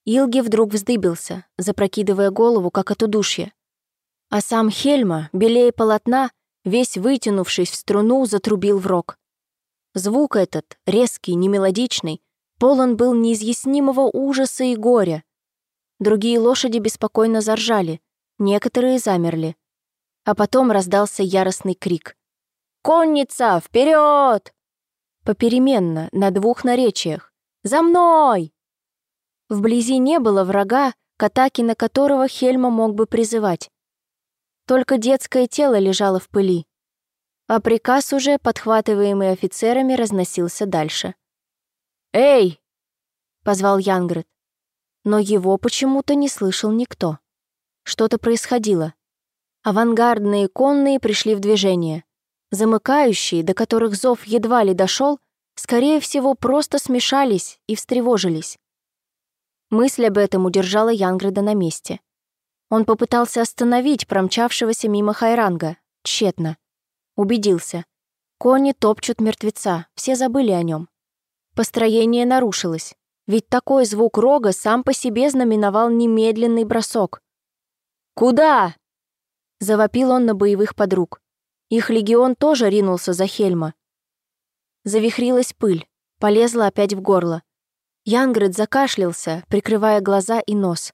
Илги вдруг вздыбился, запрокидывая голову, как от удушья. А сам Хельма, белее полотна, весь вытянувшись в струну, затрубил в рог. Звук этот, резкий, немелодичный, полон был неизъяснимого ужаса и горя. Другие лошади беспокойно заржали, некоторые замерли. А потом раздался яростный крик. «Конница, вперед!» Попеременно, на двух наречиях, За мной!» Вблизи не было врага, к атаке на которого Хельма мог бы призывать. Только детское тело лежало в пыли. А приказ уже, подхватываемый офицерами, разносился дальше. «Эй!» — позвал Янгрет. Но его почему-то не слышал никто. Что-то происходило. Авангардные конные пришли в движение. Замыкающие, до которых зов едва ли дошел, скорее всего, просто смешались и встревожились. Мысль об этом удержала Янграда на месте. Он попытался остановить промчавшегося мимо Хайранга. Тщетно. Убедился. Кони топчут мертвеца, все забыли о нем. Построение нарушилось, ведь такой звук рога сам по себе знаменовал немедленный бросок. «Куда?» — завопил он на боевых подруг. Их легион тоже ринулся за Хельма. Завихрилась пыль, полезла опять в горло. Янгрид закашлялся, прикрывая глаза и нос.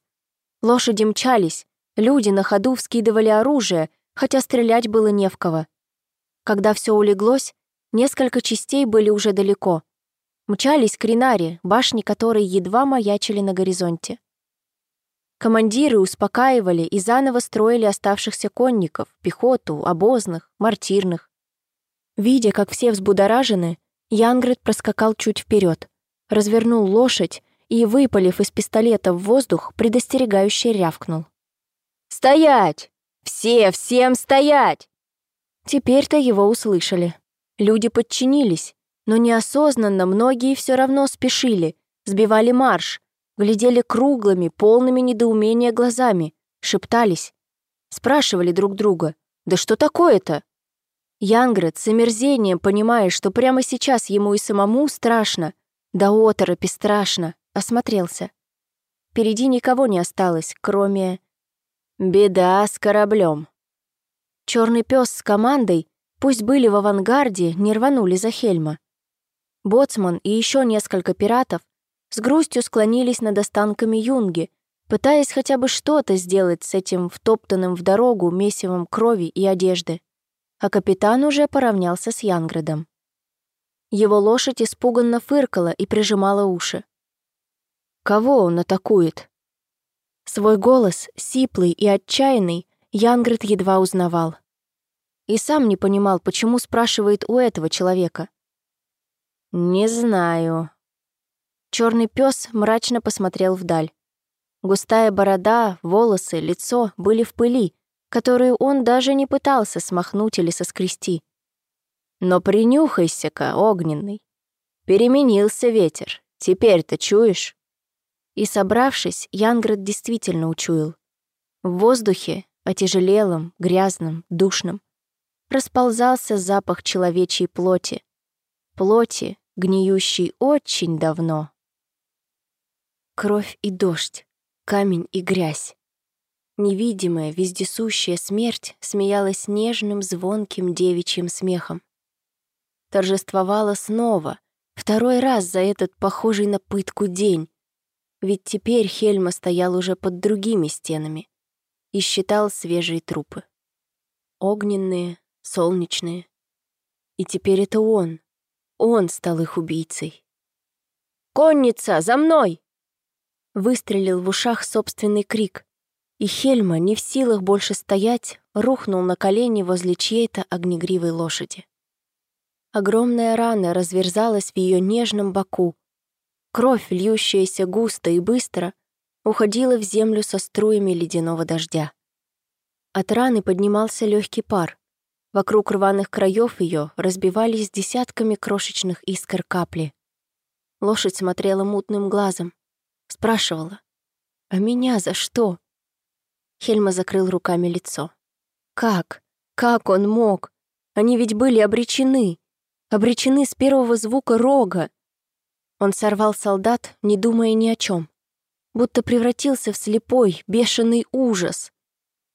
Лошади мчались, люди на ходу вскидывали оружие, хотя стрелять было не в кого. Когда все улеглось, несколько частей были уже далеко. Мчались кринари, башни которой едва маячили на горизонте. Командиры успокаивали и заново строили оставшихся конников, пехоту, обозных, мартирных. Видя, как все взбудоражены, Янгрид проскакал чуть вперед развернул лошадь и, выпалив из пистолета в воздух, предостерегающе рявкнул. «Стоять! Все, всем стоять!» Теперь-то его услышали. Люди подчинились, но неосознанно многие все равно спешили, сбивали марш, глядели круглыми, полными недоумения глазами, шептались, спрашивали друг друга, «Да что такое-то?» Янград с омерзением, понимая, что прямо сейчас ему и самому страшно, да оторопи страшно, осмотрелся. Впереди никого не осталось, кроме... Беда с кораблем. Черный пес с командой, пусть были в авангарде, не рванули за Хельма. Боцман и еще несколько пиратов с грустью склонились над останками юнги, пытаясь хотя бы что-то сделать с этим втоптанным в дорогу месивом крови и одежды. А капитан уже поравнялся с Янградом. Его лошадь испуганно фыркала и прижимала уши. Кого он атакует? Свой голос, сиплый и отчаянный, Янгрид едва узнавал. И сам не понимал, почему спрашивает у этого человека. «Не знаю». Черный пес мрачно посмотрел вдаль. Густая борода, волосы, лицо были в пыли, которую он даже не пытался смахнуть или соскрести. Но принюхайся-ка, огненный. Переменился ветер. Теперь-то чуешь? И, собравшись, Янград действительно учуял. В воздухе, отяжелелом, грязном, душном, расползался запах человечьей плоти. Плоти, гниющей очень давно. Кровь и дождь, камень и грязь. Невидимая, вездесущая смерть смеялась нежным, звонким девичьим смехом торжествовала снова, второй раз за этот похожий на пытку день. Ведь теперь Хельма стоял уже под другими стенами и считал свежие трупы. Огненные, солнечные. И теперь это он. Он стал их убийцей. «Конница, за мной!» Выстрелил в ушах собственный крик, и Хельма, не в силах больше стоять, рухнул на колени возле чьей-то огнегривой лошади. Огромная рана разверзалась в ее нежном боку. Кровь, льющаяся густо и быстро, уходила в землю со струями ледяного дождя. От раны поднимался легкий пар. Вокруг рваных краев ее разбивались десятками крошечных искр капли. Лошадь смотрела мутным глазом. Спрашивала. «А меня за что?» Хельма закрыл руками лицо. «Как? Как он мог? Они ведь были обречены обречены с первого звука рога. Он сорвал солдат, не думая ни о чем, будто превратился в слепой, бешеный ужас.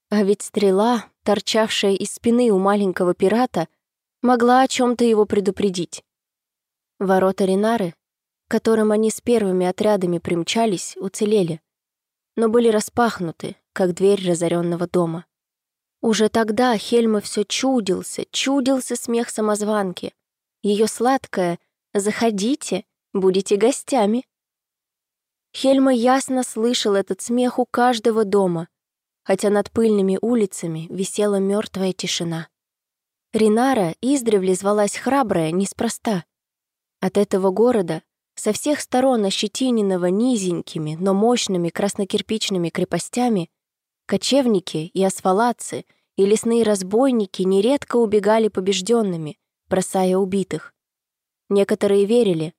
А ведь стрела, торчавшая из спины у маленького пирата, могла о чем то его предупредить. Ворота Ринары, к которым они с первыми отрядами примчались, уцелели, но были распахнуты, как дверь разоренного дома. Уже тогда Хельма все чудился, чудился смех самозванки — ее сладкое «заходите» Будете гостями». Хельма ясно слышал этот смех у каждого дома, хотя над пыльными улицами висела мертвая тишина. Ринара издревле звалась храбрая неспроста. От этого города, со всех сторон ощетиненного низенькими, но мощными краснокирпичными крепостями, кочевники и асфалатцы и лесные разбойники нередко убегали побежденными, бросая убитых. Некоторые верили,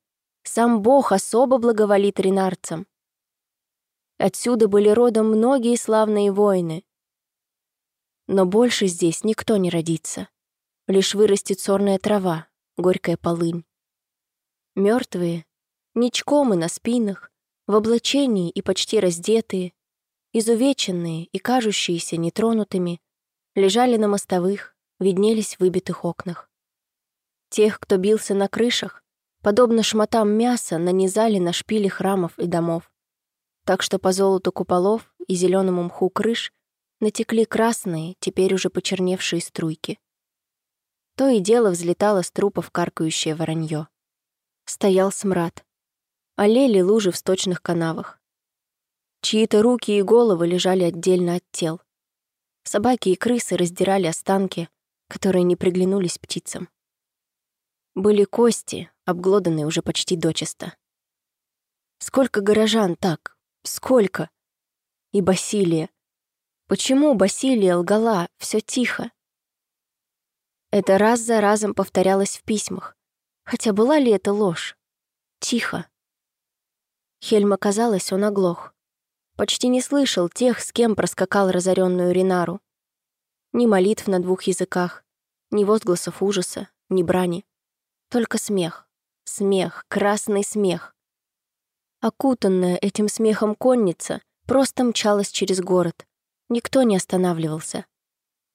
сам Бог особо благоволит ринарцам. Отсюда были родом многие славные воины. Но больше здесь никто не родится. Лишь вырастет сорная трава, горькая полынь. Мертвые, ничком и на спинах, в облачении и почти раздетые, изувеченные и кажущиеся нетронутыми, лежали на мостовых, виднелись в выбитых окнах. Тех, кто бился на крышах, подобно шматам мяса, нанизали на шпили храмов и домов. Так что по золоту куполов и зеленому мху крыш натекли красные, теперь уже почерневшие струйки. То и дело взлетало с трупов каркающее воронье. Стоял смрад. Олели лужи в сточных канавах. Чьи-то руки и головы лежали отдельно от тел. Собаки и крысы раздирали останки, которые не приглянулись птицам. Были кости, обглоданные уже почти дочисто. Сколько горожан так? Сколько? И Басилия. Почему Басилия лгала? Все тихо. Это раз за разом повторялось в письмах. Хотя была ли это ложь? Тихо. Хельма казалось, он оглох. Почти не слышал тех, с кем проскакал разоренную Ринару. Ни молитв на двух языках, ни возгласов ужаса, ни брани. Только смех. Смех, красный смех. Окутанная этим смехом конница просто мчалась через город. Никто не останавливался.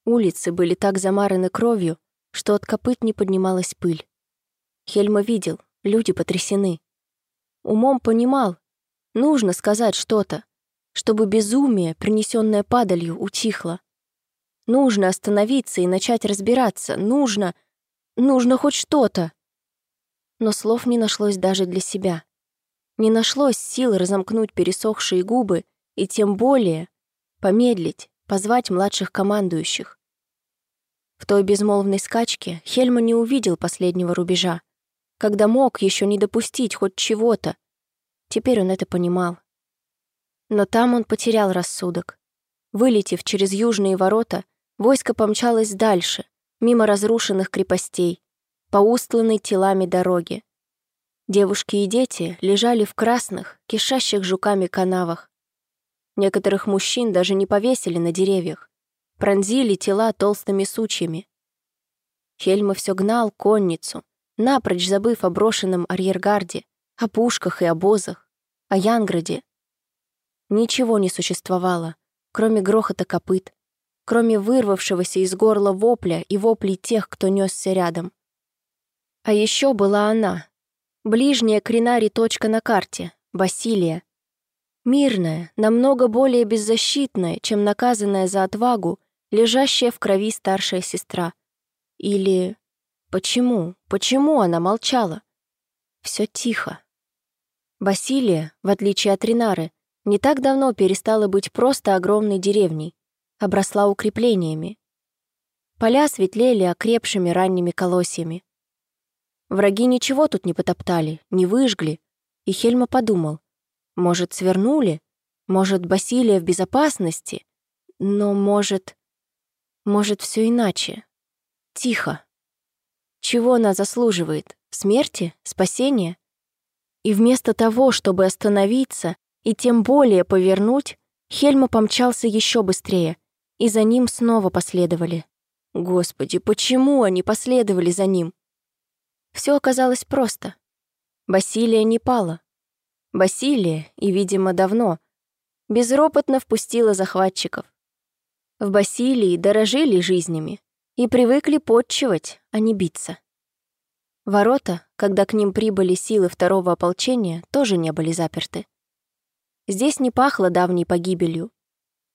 Улицы были так замараны кровью, что от копыт не поднималась пыль. Хельма видел, люди потрясены. Умом понимал, нужно сказать что-то, чтобы безумие, принесенное падалью, утихло. Нужно остановиться и начать разбираться, нужно, нужно хоть что-то но слов не нашлось даже для себя. Не нашлось сил разомкнуть пересохшие губы и тем более помедлить, позвать младших командующих. В той безмолвной скачке Хельма не увидел последнего рубежа, когда мог еще не допустить хоть чего-то. Теперь он это понимал. Но там он потерял рассудок. Вылетев через южные ворота, войско помчалось дальше, мимо разрушенных крепостей, по устланной телами дороге. Девушки и дети лежали в красных, кишащих жуками канавах. Некоторых мужчин даже не повесили на деревьях, пронзили тела толстыми сучьями. Хельма все гнал конницу, напрочь забыв о брошенном арьергарде, о пушках и обозах, о Янграде. Ничего не существовало, кроме грохота копыт, кроме вырвавшегося из горла вопля и воплей тех, кто несся рядом. А еще была она, ближняя к Ринари точка на карте, Басилия. Мирная, намного более беззащитная, чем наказанная за отвагу, лежащая в крови старшая сестра. Или... Почему? Почему она молчала? Все тихо. Басилия, в отличие от Ринары, не так давно перестала быть просто огромной деревней, обросла укреплениями. Поля светлели окрепшими ранними колосьями. Враги ничего тут не потоптали, не выжгли. И Хельма подумал, может, свернули? Может, Басилия в безопасности? Но может... Может, все иначе. Тихо. Чего она заслуживает? Смерти? Спасения? И вместо того, чтобы остановиться и тем более повернуть, Хельма помчался еще быстрее, и за ним снова последовали. Господи, почему они последовали за ним? Все оказалось просто. Басилия не пала. Басилия, и, видимо, давно, безропотно впустила захватчиков. В Басилии дорожили жизнями и привыкли подчивать, а не биться. Ворота, когда к ним прибыли силы второго ополчения, тоже не были заперты. Здесь не пахло давней погибелью,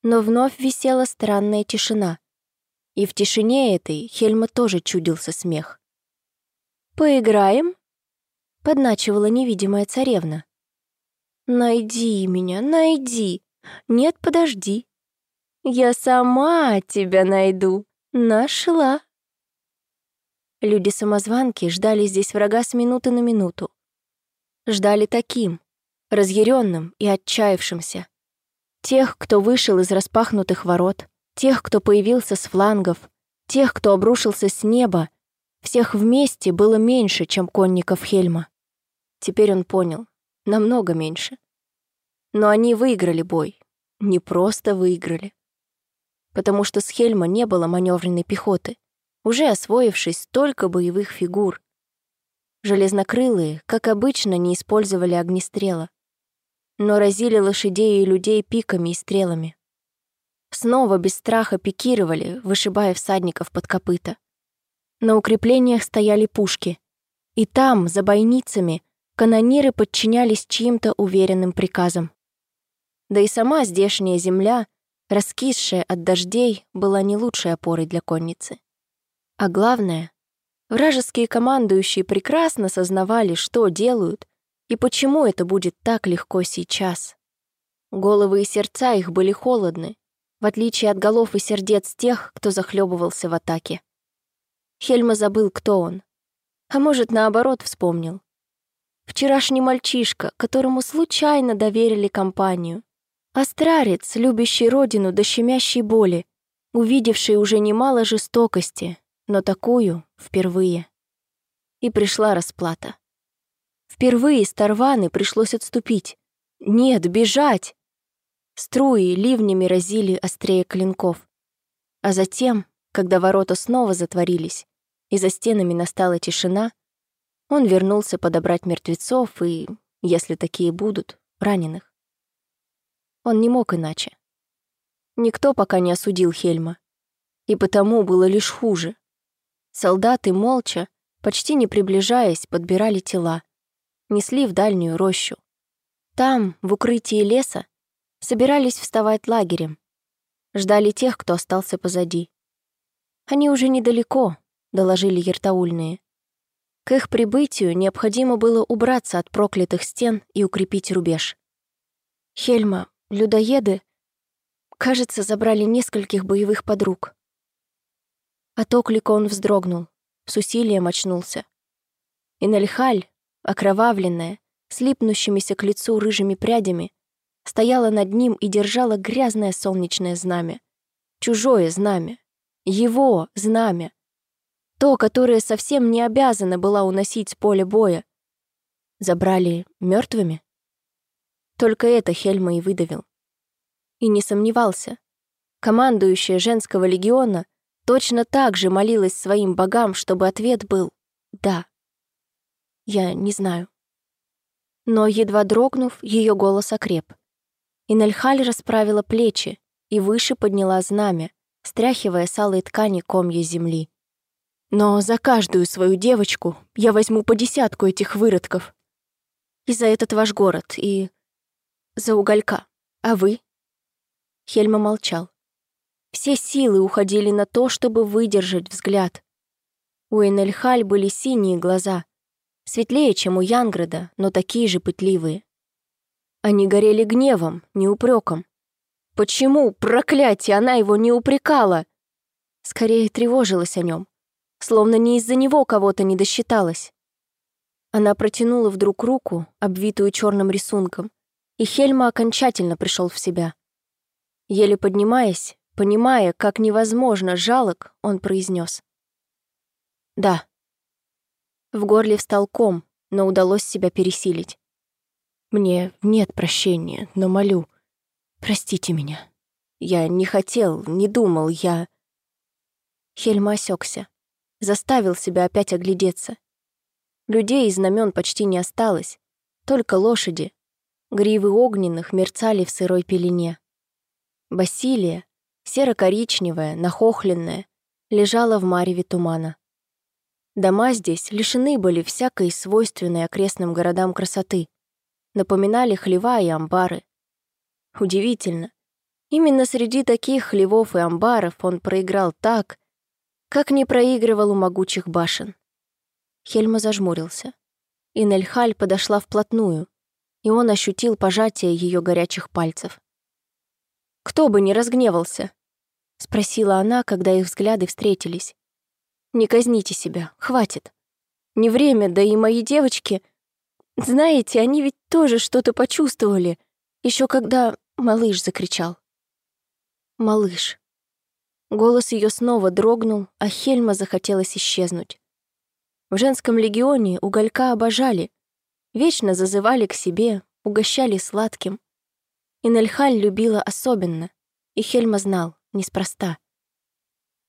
но вновь висела странная тишина. И в тишине этой Хельма тоже чудился смех. «Поиграем?» подначивала невидимая царевна. «Найди меня, найди! Нет, подожди! Я сама тебя найду! Нашла!» Люди-самозванки ждали здесь врага с минуты на минуту. Ждали таким, разъяренным и отчаявшимся. Тех, кто вышел из распахнутых ворот, тех, кто появился с флангов, тех, кто обрушился с неба, всех вместе было меньше, чем конников Хельма. Теперь он понял, намного меньше. Но они выиграли бой. Не просто выиграли. Потому что с Хельма не было маневренной пехоты, уже освоившись столько боевых фигур. Железнокрылые, как обычно, не использовали огнестрела, но разили лошадей и людей пиками и стрелами. Снова без страха пикировали, вышибая всадников под копыта. На укреплениях стояли пушки, и там, за бойницами, канониры подчинялись чьим-то уверенным приказам. Да и сама здешняя земля, раскисшая от дождей, была не лучшей опорой для конницы. А главное, вражеские командующие прекрасно сознавали, что делают и почему это будет так легко сейчас. Головы и сердца их были холодны, в отличие от голов и сердец тех, кто захлебывался в атаке. Хельма забыл, кто он. А может, наоборот, вспомнил. Вчерашний мальчишка, которому случайно доверили компанию. Астрарец, любящий родину до щемящей боли, увидевший уже немало жестокости, но такую впервые. И пришла расплата. Впервые с Тарваны пришлось отступить. Нет, бежать! Струи ливнями разили острее клинков. А затем, когда ворота снова затворились, и за стенами настала тишина, он вернулся подобрать мертвецов и, если такие будут, раненых. Он не мог иначе. Никто пока не осудил Хельма. И потому было лишь хуже. Солдаты молча, почти не приближаясь, подбирали тела, несли в дальнюю рощу. Там, в укрытии леса, собирались вставать лагерем. Ждали тех, кто остался позади. Они уже недалеко, доложили ертаульные. К их прибытию необходимо было убраться от проклятых стен и укрепить рубеж. Хельма, людоеды, кажется, забрали нескольких боевых подруг. От оклика он вздрогнул, с усилием очнулся. И Нальхаль, окровавленная, с к лицу рыжими прядями, стояла над ним и держала грязное солнечное знамя. Чужое знамя. Его знамя. То, которое совсем не обязана была уносить с поля боя. Забрали мертвыми? Только это Хельма и выдавил. И не сомневался. Командующая женского легиона точно так же молилась своим богам, чтобы ответ был «да». Я не знаю. Но, едва дрогнув, ее голос окреп. И Нальхаль расправила плечи и выше подняла знамя, стряхивая с алой ткани комья земли. Но за каждую свою девочку я возьму по десятку этих выродков. И за этот ваш город, и за уголька. А вы?» Хельма молчал. Все силы уходили на то, чтобы выдержать взгляд. У Энельхаль были синие глаза, светлее, чем у Янграда, но такие же пытливые. Они горели гневом, не упреком. Почему, проклятие, она его не упрекала? Скорее тревожилась о нем словно не из-за него кого-то не досчиталась. Она протянула вдруг руку, обвитую черным рисунком, и Хельма окончательно пришел в себя. Еле поднимаясь, понимая, как невозможно жалок, он произнес: «Да». В горле встал ком, но удалось себя пересилить. «Мне нет прощения, но молю, простите меня. Я не хотел, не думал, я...» Хельма осекся заставил себя опять оглядеться. Людей и знамен почти не осталось, только лошади. Гривы огненных мерцали в сырой пелене. Басилия, серо-коричневая, нахохленная, лежала в мареве тумана. Дома здесь лишены были всякой свойственной окрестным городам красоты. Напоминали хлева и амбары. Удивительно. Именно среди таких хлевов и амбаров он проиграл так, как не проигрывал у могучих башен. Хельма зажмурился. и Нельхаль подошла вплотную, и он ощутил пожатие ее горячих пальцев. «Кто бы не разгневался?» — спросила она, когда их взгляды встретились. «Не казните себя, хватит. Не время, да и мои девочки... Знаете, они ведь тоже что-то почувствовали, еще когда малыш закричал». «Малыш». Голос ее снова дрогнул, а Хельма захотелось исчезнуть. В женском легионе уголька обожали, вечно зазывали к себе, угощали сладким. И Нельхаль любила особенно, и Хельма знал, неспроста.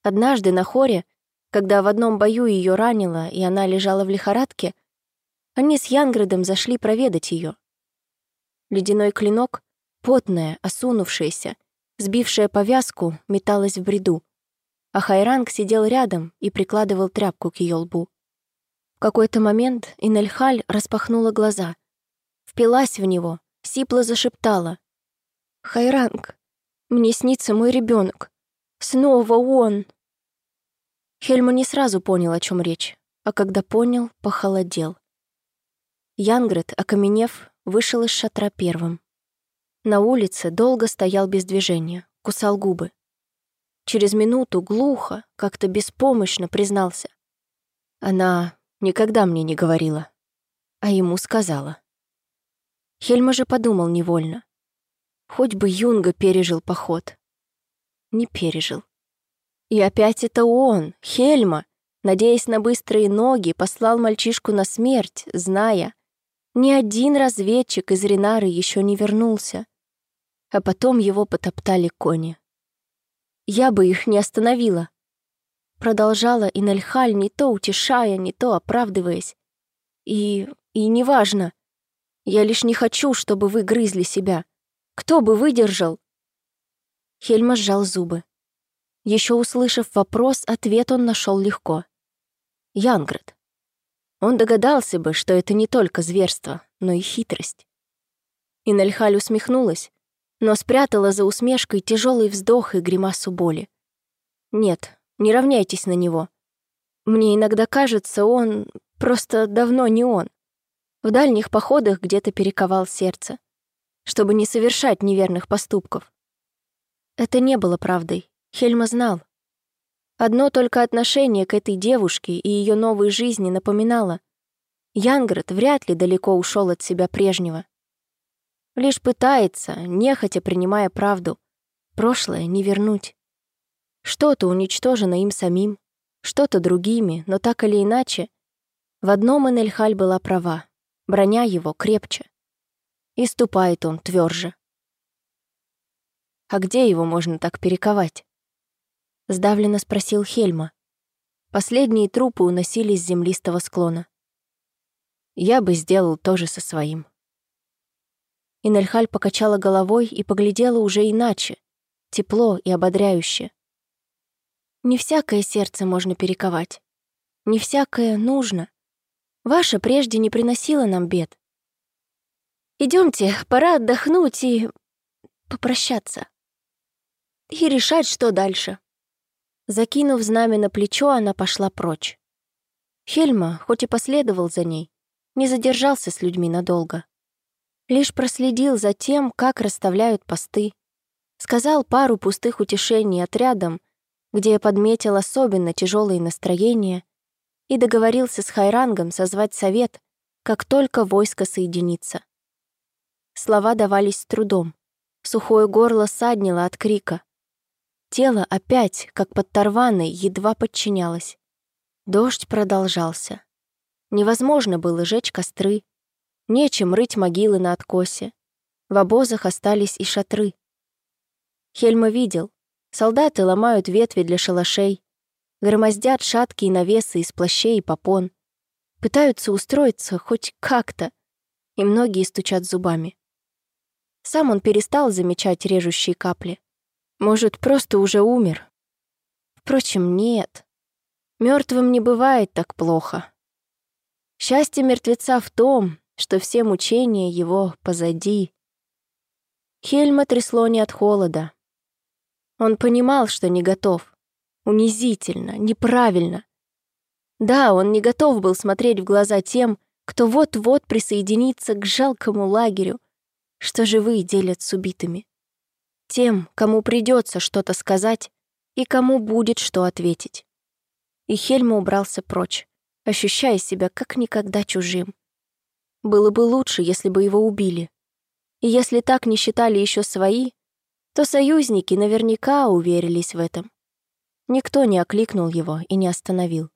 Однажды на хоре, когда в одном бою ее ранило, и она лежала в лихорадке, они с Янградом зашли проведать ее. Ледяной клинок, потная, осунувшаяся, сбившая повязку, металась в бреду, а Хайранг сидел рядом и прикладывал тряпку к ее лбу. В какой-то момент Инельхаль распахнула глаза, впилась в него, сипло зашептала. «Хайранг, мне снится мой ребенок. Снова он!» Хельма не сразу понял, о чем речь, а когда понял, похолодел. Янгрет, окаменев, вышел из шатра первым. На улице долго стоял без движения, кусал губы. Через минуту глухо, как-то беспомощно признался. Она Никогда мне не говорила. А ему сказала. Хельма же подумал невольно. Хоть бы Юнга пережил поход. Не пережил. И опять это он, Хельма, надеясь на быстрые ноги, послал мальчишку на смерть, зная, ни один разведчик из Ренары еще не вернулся. А потом его потоптали кони. Я бы их не остановила, Продолжала Инельхаль, не то утешая, не то оправдываясь. И... и неважно. Я лишь не хочу, чтобы вы грызли себя. Кто бы выдержал? Хельма сжал зубы. Еще услышав вопрос, ответ он нашел легко. Янград. Он догадался бы, что это не только зверство, но и хитрость. Инельхаль усмехнулась, но спрятала за усмешкой тяжелый вздох и гримасу боли. Нет, не равняйтесь на него. Мне иногда кажется, он просто давно не он. В дальних походах где-то перековал сердце, чтобы не совершать неверных поступков. Это не было правдой. Хельма знал. Одно только отношение к этой девушке и ее новой жизни напоминало. Янград вряд ли далеко ушел от себя прежнего. Лишь пытается, нехотя принимая правду. Прошлое не вернуть. Что-то уничтожено им самим, что-то другими, но так или иначе, в одном Энельхаль была права, броня его крепче. И ступает он тверже. «А где его можно так перековать?» Сдавленно спросил Хельма. Последние трупы уносили с землистого склона. Я бы сделал то же со своим. Инельхаль покачала головой и поглядела уже иначе, тепло и ободряюще. Не всякое сердце можно перековать. Не всякое нужно. Ваше прежде не приносило нам бед. Идемте, пора отдохнуть и попрощаться. И решать, что дальше. Закинув знамя на плечо, она пошла прочь. Хельма, хоть и последовал за ней, не задержался с людьми надолго. Лишь проследил за тем, как расставляют посты, сказал пару пустых утешений отрядам где я подметил особенно тяжелые настроения и договорился с Хайрангом созвать совет, как только войско соединится. Слова давались с трудом. Сухое горло саднило от крика. Тело опять, как под Тарваной, едва подчинялось. Дождь продолжался. Невозможно было жечь костры, нечем рыть могилы на откосе. В обозах остались и шатры. Хельма видел, Солдаты ломают ветви для шалашей, громоздят шаткие навесы из плащей и попон, пытаются устроиться хоть как-то, и многие стучат зубами. Сам он перестал замечать режущие капли. Может, просто уже умер. Впрочем, нет. Мертвым не бывает так плохо. Счастье мертвеца в том, что все мучения его позади. Хельма трясло не от холода, он понимал, что не готов. Унизительно, неправильно. Да, он не готов был смотреть в глаза тем, кто вот-вот присоединится к жалкому лагерю, что живые делят с убитыми. Тем, кому придется что-то сказать и кому будет что ответить. И Хельма убрался прочь, ощущая себя как никогда чужим. Было бы лучше, если бы его убили. И если так не считали еще свои, то союзники наверняка уверились в этом. Никто не окликнул его и не остановил.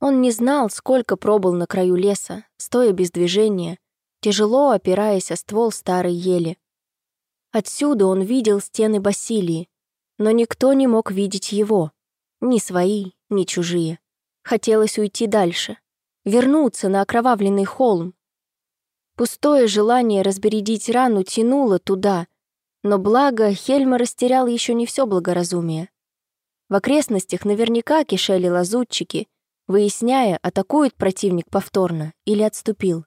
Он не знал, сколько пробыл на краю леса, стоя без движения, тяжело опираясь о ствол старой ели. Отсюда он видел стены Басилии, но никто не мог видеть его, ни свои, ни чужие. Хотелось уйти дальше, вернуться на окровавленный холм. Пустое желание разбередить рану тянуло туда, но благо Хельма растерял еще не все благоразумие. В окрестностях наверняка кишели лазутчики, выясняя, атакует противник повторно или отступил.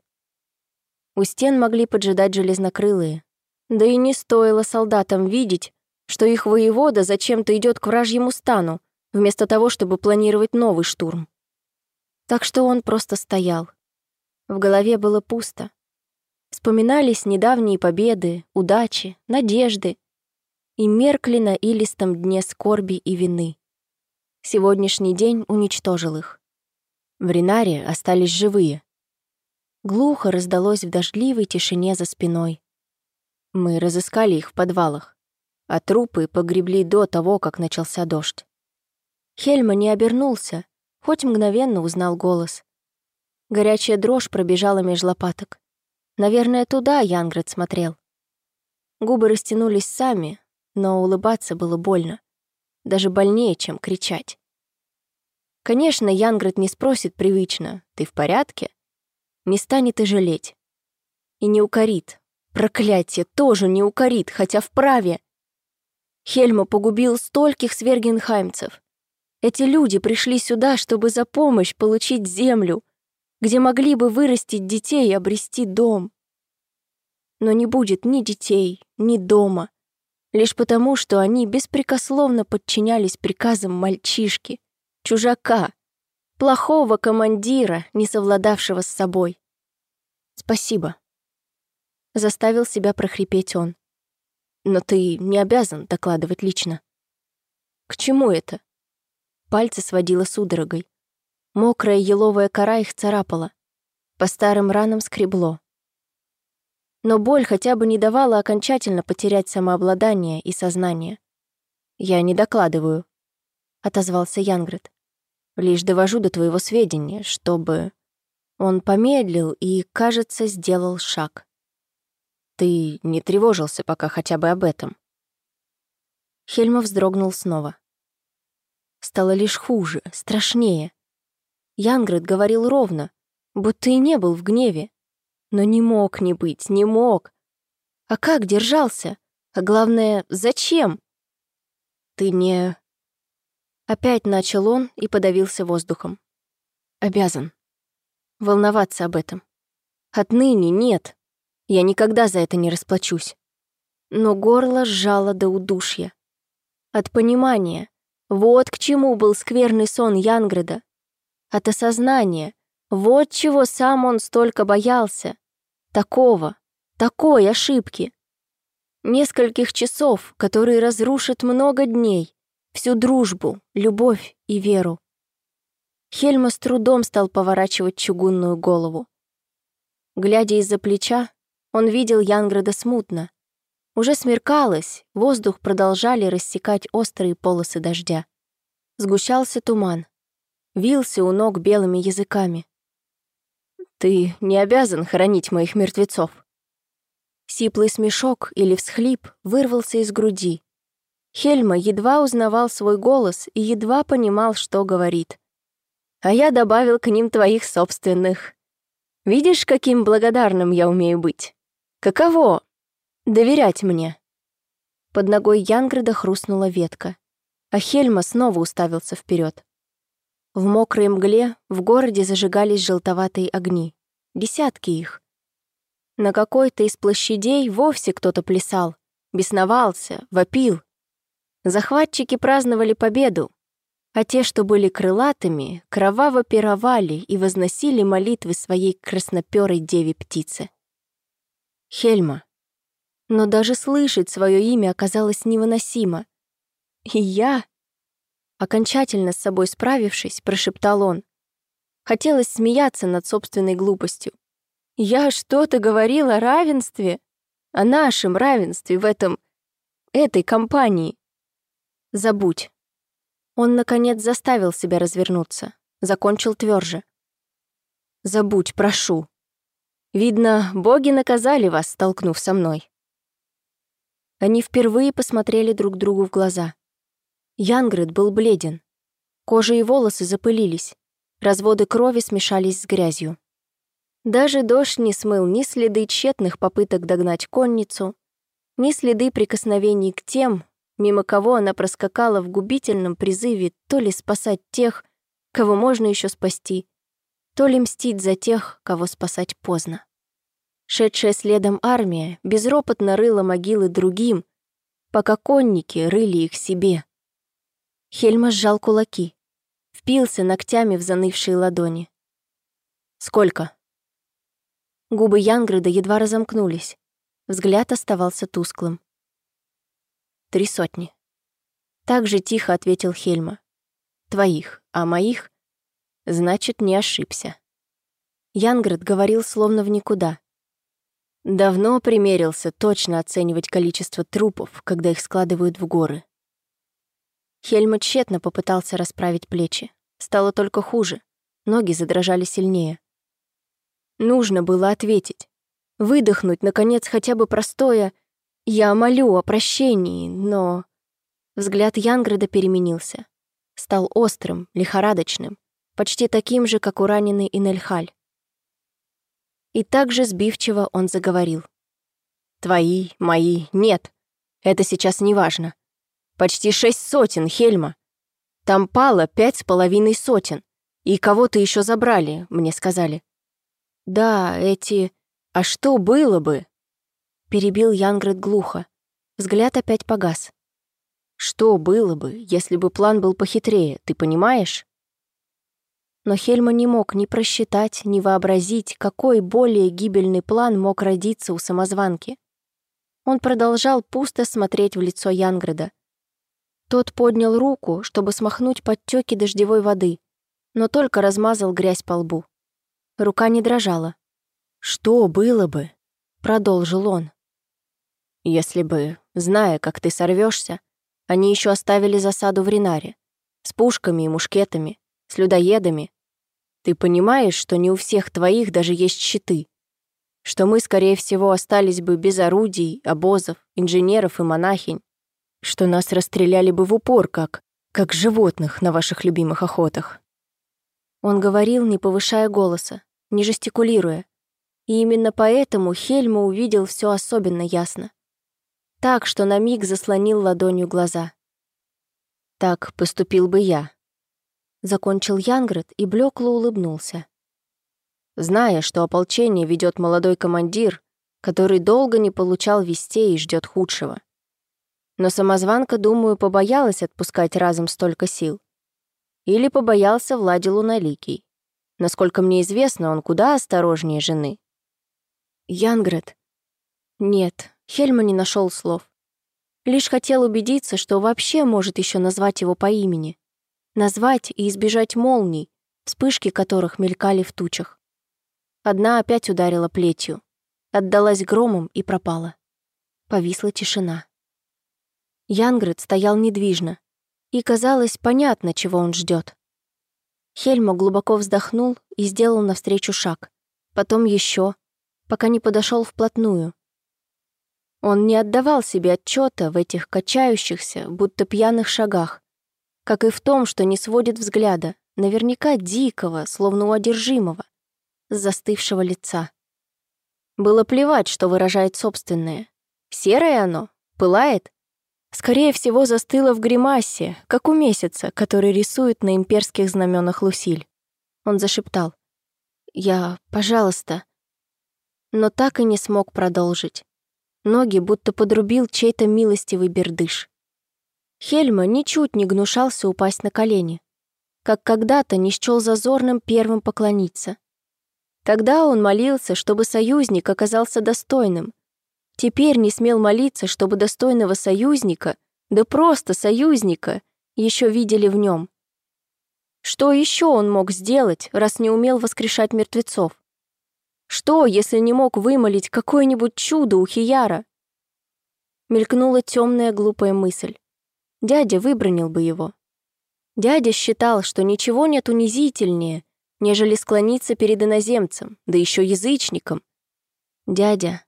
У стен могли поджидать железнокрылые. Да и не стоило солдатам видеть, что их воевода зачем-то идет к вражьему стану, вместо того, чтобы планировать новый штурм. Так что он просто стоял. В голове было пусто. Вспоминались недавние победы, удачи, надежды и меркли на илистом дне скорби и вины. Сегодняшний день уничтожил их. В Ринаре остались живые. Глухо раздалось в дождливой тишине за спиной. Мы разыскали их в подвалах, а трупы погребли до того, как начался дождь. Хельма не обернулся, хоть мгновенно узнал голос. Горячая дрожь пробежала меж лопаток. Наверное, туда Янград смотрел. Губы растянулись сами, но улыбаться было больно. Даже больнее, чем кричать. Конечно, Янград не спросит привычно «Ты в порядке?» Не станет и жалеть. И не укорит. Проклятие, тоже не укорит, хотя вправе. Хельма погубил стольких свергенхаймцев. Эти люди пришли сюда, чтобы за помощь получить землю, где могли бы вырастить детей и обрести дом. Но не будет ни детей, ни дома, лишь потому, что они беспрекословно подчинялись приказам мальчишки, чужака, плохого командира, не совладавшего с собой. «Спасибо», — заставил себя прохрипеть он. «Но ты не обязан докладывать лично». «К чему это?» Пальцы сводила судорогой. Мокрая еловая кора их царапала. По старым ранам скребло. Но боль хотя бы не давала окончательно потерять самообладание и сознание. «Я не докладываю», — отозвался Янгрет. «Лишь довожу до твоего сведения, чтобы...» Он помедлил и, кажется, сделал шаг. «Ты не тревожился пока хотя бы об этом?» Хельма вздрогнул снова. Стало лишь хуже, страшнее. Янгрет говорил ровно, будто и не был в гневе. Но не мог не быть, не мог. А как держался? А главное, зачем? Ты не... Опять начал он и подавился воздухом. Обязан. Волноваться об этом. Отныне нет. Я никогда за это не расплачусь. Но горло сжало до удушья. От понимания. Вот к чему был скверный сон Янграда. От осознания. Вот чего сам он столько боялся. Такого, такой ошибки. Нескольких часов, которые разрушат много дней, всю дружбу, любовь и веру. Хельма с трудом стал поворачивать чугунную голову. Глядя из-за плеча, он видел Янграда смутно. Уже смеркалось, воздух продолжали рассекать острые полосы дождя. Сгущался туман. Вился у ног белыми языками. «Ты не обязан хоронить моих мертвецов». Сиплый смешок или всхлип вырвался из груди. Хельма едва узнавал свой голос и едва понимал, что говорит. «А я добавил к ним твоих собственных. Видишь, каким благодарным я умею быть? Каково? Доверять мне». Под ногой Янграда хрустнула ветка, а Хельма снова уставился вперед. В мокрой мгле в городе зажигались желтоватые огни. Десятки их. На какой-то из площадей вовсе кто-то плясал, бесновался, вопил. Захватчики праздновали победу. а те, что были крылатыми, кроваво пировали и возносили молитвы своей красноперой деве-птице. Хельма. Но даже слышать свое имя оказалось невыносимо. И я, окончательно с собой справившись, прошептал он. Хотелось смеяться над собственной глупостью. Я что-то говорил о равенстве, о нашем равенстве в этом... этой компании. Забудь. Он, наконец, заставил себя развернуться. Закончил тверже. «Забудь, прошу. Видно, боги наказали вас, столкнув со мной». Они впервые посмотрели друг другу в глаза. Янгрид был бледен. Кожа и волосы запылились. Разводы крови смешались с грязью. Даже дождь не смыл ни следы тщетных попыток догнать конницу, ни следы прикосновений к тем, мимо кого она проскакала в губительном призыве то ли спасать тех, кого можно еще спасти, то ли мстить за тех, кого спасать поздно. Шедшая следом армия безропотно рыла могилы другим, пока конники рыли их себе. Хельма сжал кулаки, впился ногтями в занывшие ладони. «Сколько?» Губы Янгрыда едва разомкнулись. Взгляд оставался тусклым. Три сотни. Так же тихо ответил Хельма. Твоих, а моих? Значит, не ошибся. Янград говорил словно в никуда. Давно примерился точно оценивать количество трупов, когда их складывают в горы. Хельма тщетно попытался расправить плечи. Стало только хуже. Ноги задрожали сильнее. Нужно было ответить. Выдохнуть, наконец, хотя бы простое я молю о прощении, но... Взгляд Янграда переменился. Стал острым, лихорадочным, почти таким же, как у раненый Инельхаль. И так же сбивчиво он заговорил. «Твои, мои, нет. Это сейчас не важно. Почти шесть сотен, Хельма. Там пало пять с половиной сотен. И кого-то еще забрали, мне сказали. Да, эти... А что было бы, Перебил Янгрет глухо. Взгляд опять погас. Что было бы, если бы план был похитрее, ты понимаешь? Но Хельма не мог ни просчитать, ни вообразить, какой более гибельный план мог родиться у самозванки. Он продолжал пусто смотреть в лицо Янгреда. Тот поднял руку, чтобы смахнуть подтеки дождевой воды, но только размазал грязь по лбу. Рука не дрожала. «Что было бы?» — продолжил он. Если бы, зная, как ты сорвешься, они еще оставили засаду в Ринаре. С пушками и мушкетами, с людоедами. Ты понимаешь, что не у всех твоих даже есть щиты? Что мы, скорее всего, остались бы без орудий, обозов, инженеров и монахинь? Что нас расстреляли бы в упор, как, как животных на ваших любимых охотах?» Он говорил, не повышая голоса, не жестикулируя. И именно поэтому Хельма увидел все особенно ясно так, что на миг заслонил ладонью глаза. «Так поступил бы я», — закончил Янгрет и блекло улыбнулся. Зная, что ополчение ведет молодой командир, который долго не получал вестей и ждет худшего. Но самозванка, думаю, побоялась отпускать разом столько сил. Или побоялся Влади Луналикий. Насколько мне известно, он куда осторожнее жены. Янгрет. Нет, Хельма не нашел слов. Лишь хотел убедиться, что вообще может еще назвать его по имени. Назвать и избежать молний, вспышки которых мелькали в тучах. Одна опять ударила плетью, отдалась громом и пропала. Повисла тишина. Янгрид стоял недвижно, и казалось понятно, чего он ждет. Хельма глубоко вздохнул и сделал навстречу шаг, потом еще, пока не подошел вплотную, он не отдавал себе отчета в этих качающихся, будто пьяных шагах, как и в том, что не сводит взгляда, наверняка дикого, словно у одержимого, с застывшего лица. Было плевать, что выражает собственное. Серое оно, пылает. Скорее всего, застыло в гримасе, как у месяца, который рисует на имперских знаменах Лусиль. Он зашептал. «Я, пожалуйста». Но так и не смог продолжить. Ноги будто подрубил чей-то милостивый бердыш. Хельма ничуть не гнушался упасть на колени, как когда-то не счел зазорным первым поклониться. Тогда он молился, чтобы союзник оказался достойным. Теперь не смел молиться, чтобы достойного союзника, да просто союзника, еще видели в нем. Что еще он мог сделать, раз не умел воскрешать мертвецов? Что, если не мог вымолить какое-нибудь чудо у Хияра? Мелькнула темная глупая мысль. Дядя выбронил бы его. Дядя считал, что ничего нет унизительнее, нежели склониться перед иноземцем, да еще язычником. Дядя.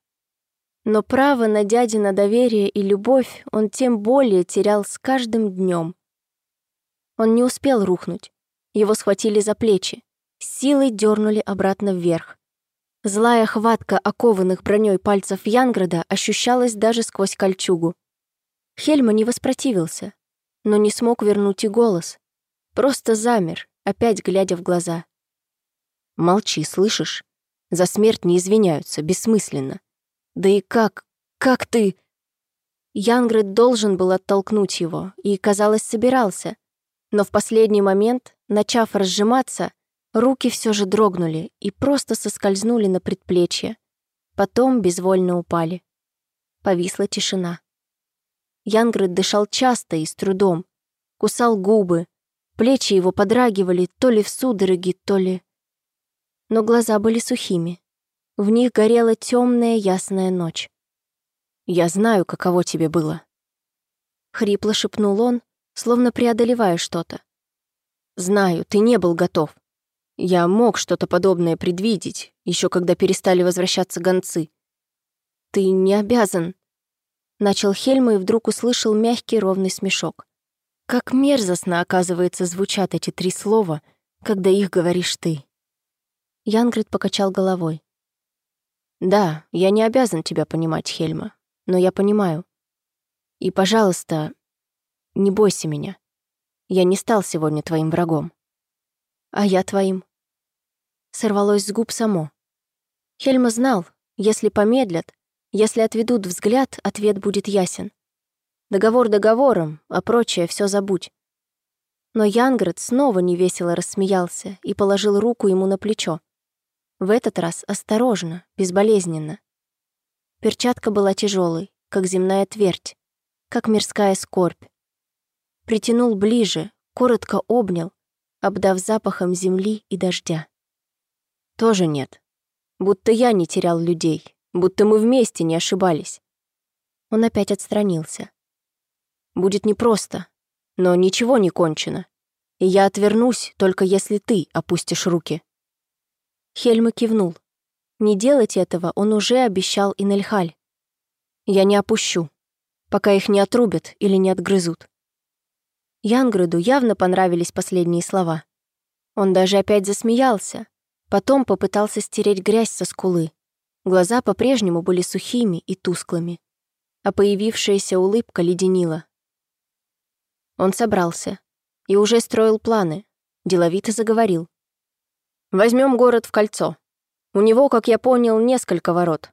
Но право на дяди на доверие и любовь он тем более терял с каждым днем. Он не успел рухнуть. Его схватили за плечи, силой дернули обратно вверх. Злая хватка окованных броней пальцев Янграда ощущалась даже сквозь кольчугу. Хельма не воспротивился, но не смог вернуть и голос. Просто замер, опять глядя в глаза. «Молчи, слышишь? За смерть не извиняются, бессмысленно. Да и как, как ты...» Янград должен был оттолкнуть его, и, казалось, собирался. Но в последний момент, начав разжиматься, руки все же дрогнули и просто соскользнули на предплечье. Потом безвольно упали. Повисла тишина. Янград дышал часто и с трудом, кусал губы, плечи его подрагивали то ли в судороги, то ли... Но глаза были сухими. В них горела темная ясная ночь. «Я знаю, каково тебе было», — хрипло шепнул он, словно преодолевая что-то. «Знаю, ты не был готов. Я мог что-то подобное предвидеть, еще когда перестали возвращаться гонцы. Ты не обязан...» Начал Хельма и вдруг услышал мягкий ровный смешок. Как мерзостно, оказывается, звучат эти три слова, когда их говоришь ты. Янгрид покачал головой. «Да, я не обязан тебя понимать, Хельма, но я понимаю. И, пожалуйста, не бойся меня. Я не стал сегодня твоим врагом. А я твоим. Сорвалось с губ само. Хельма знал, если помедлят, если отведут взгляд, ответ будет ясен. Договор договором, а прочее все забудь. Но Янград снова невесело рассмеялся и положил руку ему на плечо. В этот раз осторожно, безболезненно. Перчатка была тяжелой, как земная твердь, как мирская скорбь притянул ближе, коротко обнял, обдав запахом земли и дождя. Тоже нет. Будто я не терял людей, будто мы вместе не ошибались. Он опять отстранился. Будет непросто, но ничего не кончено. И я отвернусь, только если ты опустишь руки. Хельма кивнул. Не делать этого он уже обещал и Нельхаль. Я не опущу, пока их не отрубят или не отгрызут. Янграду явно понравились последние слова. Он даже опять засмеялся, потом попытался стереть грязь со скулы. Глаза по-прежнему были сухими и тусклыми, а появившаяся улыбка леденила. Он собрался и уже строил планы, деловито заговорил. Возьмем город в кольцо. У него, как я понял, несколько ворот.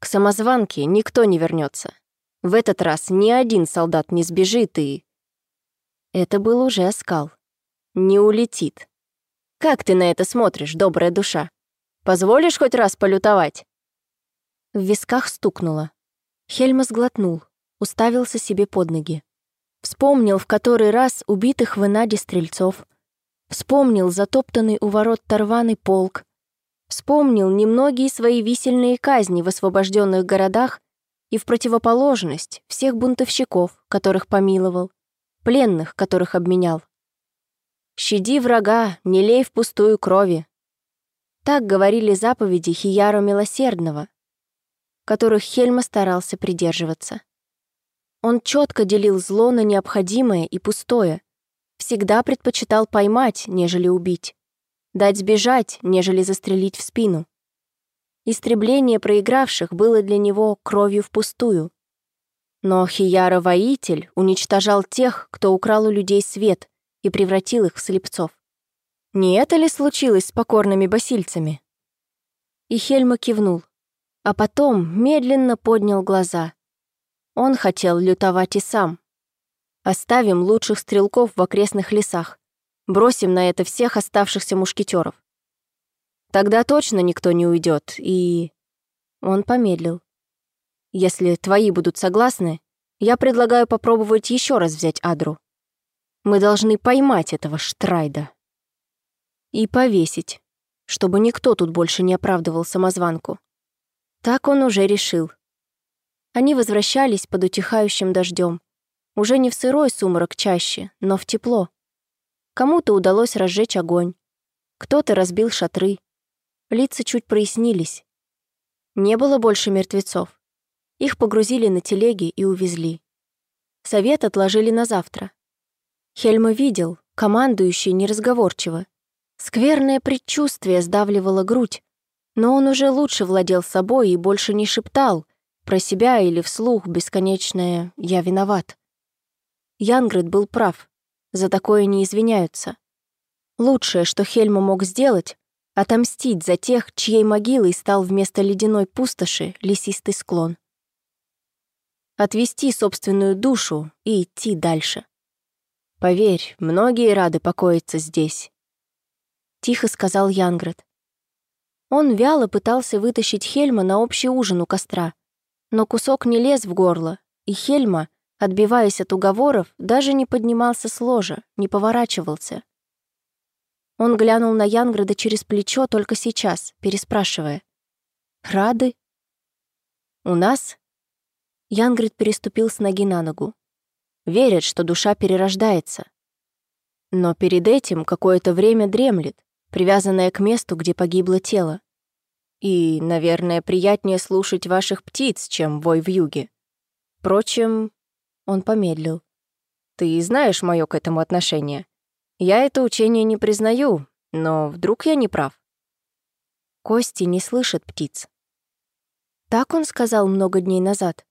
К самозванке никто не вернется. В этот раз ни один солдат не сбежит и... Это был уже оскал. Не улетит. Как ты на это смотришь, добрая душа? Позволишь хоть раз полютовать?» В висках стукнуло. Хельма сглотнул, уставился себе под ноги. Вспомнил в который раз убитых в Энаде стрельцов. Вспомнил затоптанный у ворот Тарваны полк. Вспомнил немногие свои висельные казни в освобожденных городах и в противоположность всех бунтовщиков, которых помиловал пленных, которых обменял. «Щади врага, не лей впустую крови». Так говорили заповеди Хияру Милосердного, которых Хельма старался придерживаться. Он четко делил зло на необходимое и пустое, всегда предпочитал поймать, нежели убить, дать сбежать, нежели застрелить в спину. Истребление проигравших было для него кровью впустую. Но Хияра-воитель уничтожал тех, кто украл у людей свет и превратил их в слепцов. Не это ли случилось с покорными басильцами? И Хельма кивнул, а потом медленно поднял глаза. Он хотел лютовать и сам. Оставим лучших стрелков в окрестных лесах. Бросим на это всех оставшихся мушкетеров. Тогда точно никто не уйдет, и...» Он помедлил. «Если твои будут согласны, я предлагаю попробовать еще раз взять Адру. Мы должны поймать этого Штрайда. И повесить, чтобы никто тут больше не оправдывал самозванку. Так он уже решил. Они возвращались под утихающим дождем. Уже не в сырой сумрак чаще, но в тепло. Кому-то удалось разжечь огонь. Кто-то разбил шатры. Лица чуть прояснились. Не было больше мертвецов. Их погрузили на телеги и увезли. Совет отложили на завтра. Хельма видел, командующий неразговорчиво. Скверное предчувствие сдавливало грудь, но он уже лучше владел собой и больше не шептал про себя или вслух бесконечное «я виноват». Янгрид был прав, за такое не извиняются. Лучшее, что Хельма мог сделать, отомстить за тех, чьей могилой стал вместо ледяной пустоши лесистый склон. Отвести собственную душу и идти дальше. Поверь, многие рады покоиться здесь. Тихо сказал Янгрет. Он вяло пытался вытащить Хельма на общий ужин у костра, но кусок не лез в горло, и Хельма, отбиваясь от уговоров, даже не поднимался с ложа, не поворачивался. Он глянул на Янграда через плечо только сейчас, переспрашивая. «Рады?» «У нас?» Янгрид переступил с ноги на ногу. «Верят, что душа перерождается. Но перед этим какое-то время дремлет, привязанная к месту, где погибло тело. И, наверное, приятнее слушать ваших птиц, чем вой в юге. Впрочем, он помедлил. Ты знаешь мое к этому отношение. Я это учение не признаю, но вдруг я не прав. Кости не слышат птиц. Так он сказал много дней назад.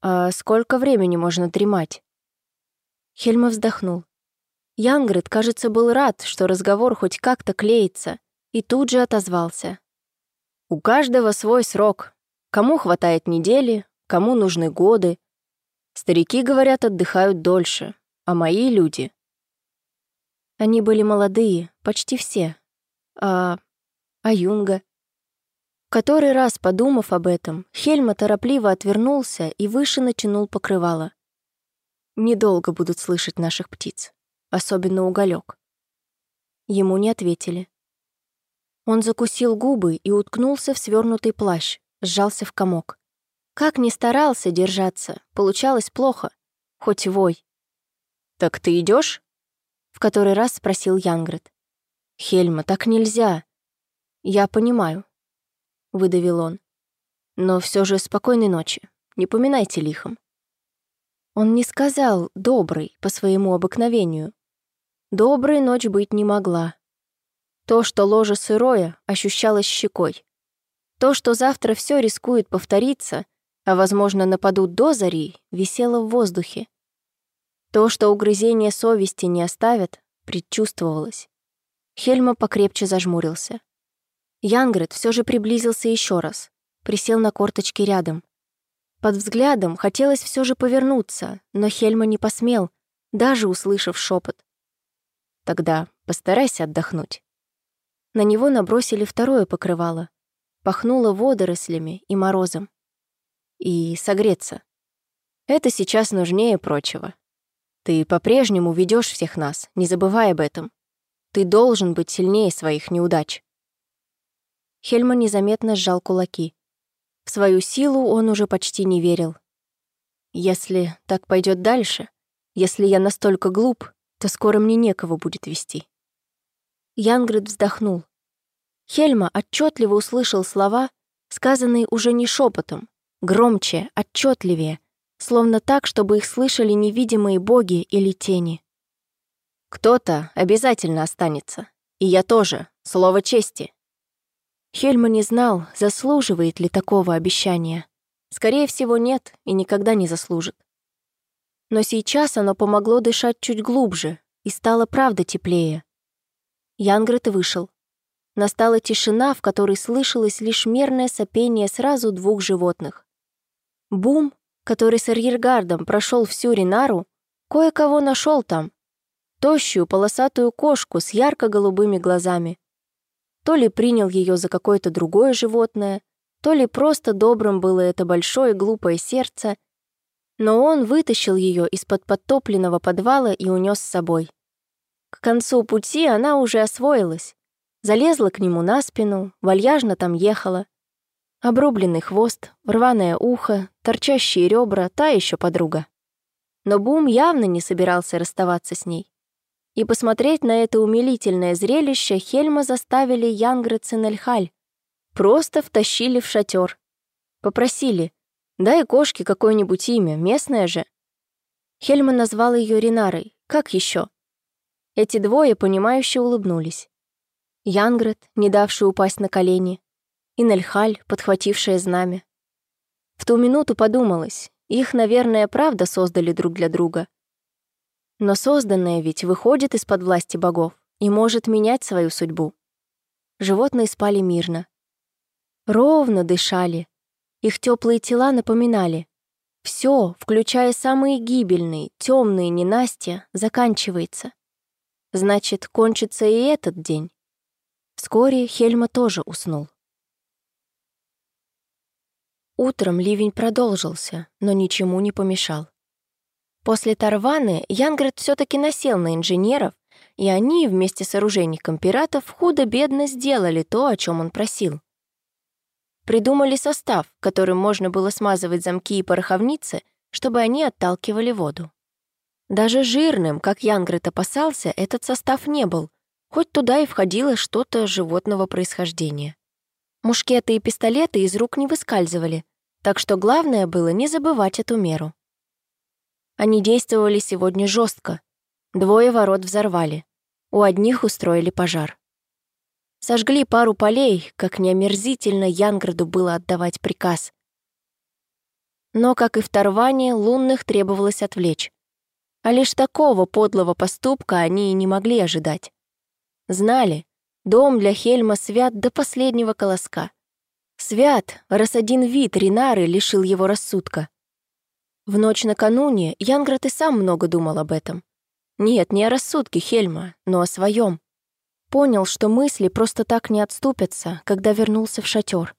А сколько времени можно дремать? Хельма вздохнул. Янгрид, кажется, был рад, что разговор хоть как-то клеится, и тут же отозвался. «У каждого свой срок. Кому хватает недели, кому нужны годы. Старики, говорят, отдыхают дольше, а мои люди они были молодые, почти все. А... а Юнга? Который раз, подумав об этом, Хельма торопливо отвернулся и выше натянул покрывало. Недолго будут слышать наших птиц, особенно уголек. Ему не ответили. Он закусил губы и уткнулся в свернутый плащ, сжался в комок. Как ни старался держаться, получалось плохо, хоть вой. «Так ты идешь? в который раз спросил Янгрет. «Хельма, так нельзя!» «Я понимаю», — выдавил он. «Но все же спокойной ночи. Не поминайте лихом». Он не сказал «добрый» по своему обыкновению. Доброй ночь быть не могла. То, что ложе сырое, ощущалось щекой. То, что завтра все рискует повториться, а, возможно, нападут до зари, висело в воздухе. То, что угрызение совести не оставят, предчувствовалось. Хельма покрепче зажмурился. Янгрет все же приблизился еще раз, присел на корточки рядом. Под взглядом хотелось все же повернуться, но Хельма не посмел, даже услышав шепот. «Тогда постарайся отдохнуть». На него набросили второе покрывало. Пахнуло водорослями и морозом. И согреться. Это сейчас нужнее прочего. Ты по-прежнему ведешь всех нас, не забывай об этом. Ты должен быть сильнее своих неудач. Хельман незаметно сжал кулаки. В свою силу он уже почти не верил. Если так пойдет дальше, если я настолько глуп, то скоро мне некого будет вести. Янгрид вздохнул. Хельма отчетливо услышал слова, сказанные уже не шепотом, громче, отчетливее, словно так, чтобы их слышали невидимые боги или тени. «Кто-то обязательно останется. И я тоже. Слово чести». Хельма не знал, заслуживает ли такого обещания. Скорее всего, нет и никогда не заслужит. Но сейчас оно помогло дышать чуть глубже, и стало правда теплее. Янгрет вышел. Настала тишина, в которой слышалось лишь мерное сопение сразу двух животных. Бум который с арьергардом прошел всю Ринару, Кое-кого нашел там. Тощую полосатую кошку с ярко-голубыми глазами. То ли принял ее за какое-то другое животное, то ли просто добрым было это большое глупое сердце, но он вытащил ее из-под подтопленного подвала и унес с собой. К концу пути она уже освоилась, залезла к нему на спину, вальяжно там ехала. Обрубленный хвост, рваное ухо, торчащие ребра, та еще подруга. Но Бум явно не собирался расставаться с ней. И посмотреть на это умилительное зрелище Хельма заставили Янгры Цинельхаль. Просто втащили в шатер. Попросили, дай кошке какое-нибудь имя, местное же. Хельма назвал ее Ринарой, как еще? Эти двое, понимающе улыбнулись. Янгрет, не давший упасть на колени, и Нельхаль, подхватившая знамя. В ту минуту подумалось, их, наверное, правда создали друг для друга. Но созданное ведь выходит из-под власти богов и может менять свою судьбу. Животные спали мирно. Ровно дышали. Их теплые тела напоминали. Все, включая самые гибельные, темные ненастья, заканчивается. Значит, кончится и этот день. Вскоре Хельма тоже уснул. Утром ливень продолжился, но ничему не помешал. После Тарваны Янград все таки насел на инженеров, и они вместе с оружейником пиратов худо-бедно сделали то, о чем он просил. Придумали состав, которым можно было смазывать замки и пороховницы, чтобы они отталкивали воду. Даже жирным, как Янгрет опасался, этот состав не был, хоть туда и входило что-то животного происхождения. Мушкеты и пистолеты из рук не выскальзывали, так что главное было не забывать эту меру. Они действовали сегодня жестко. Двое ворот взорвали. У одних устроили пожар. Сожгли пару полей, как неомерзительно Янграду было отдавать приказ. Но, как и в Тарване, лунных требовалось отвлечь. А лишь такого подлого поступка они и не могли ожидать. Знали, дом для Хельма свят до последнего колоска. Свят, раз один вид Ринары лишил его рассудка. В ночь накануне Янград и сам много думал об этом. Нет, не о рассудке Хельма, но о своем. Понял, что мысли просто так не отступятся, когда вернулся в шатер,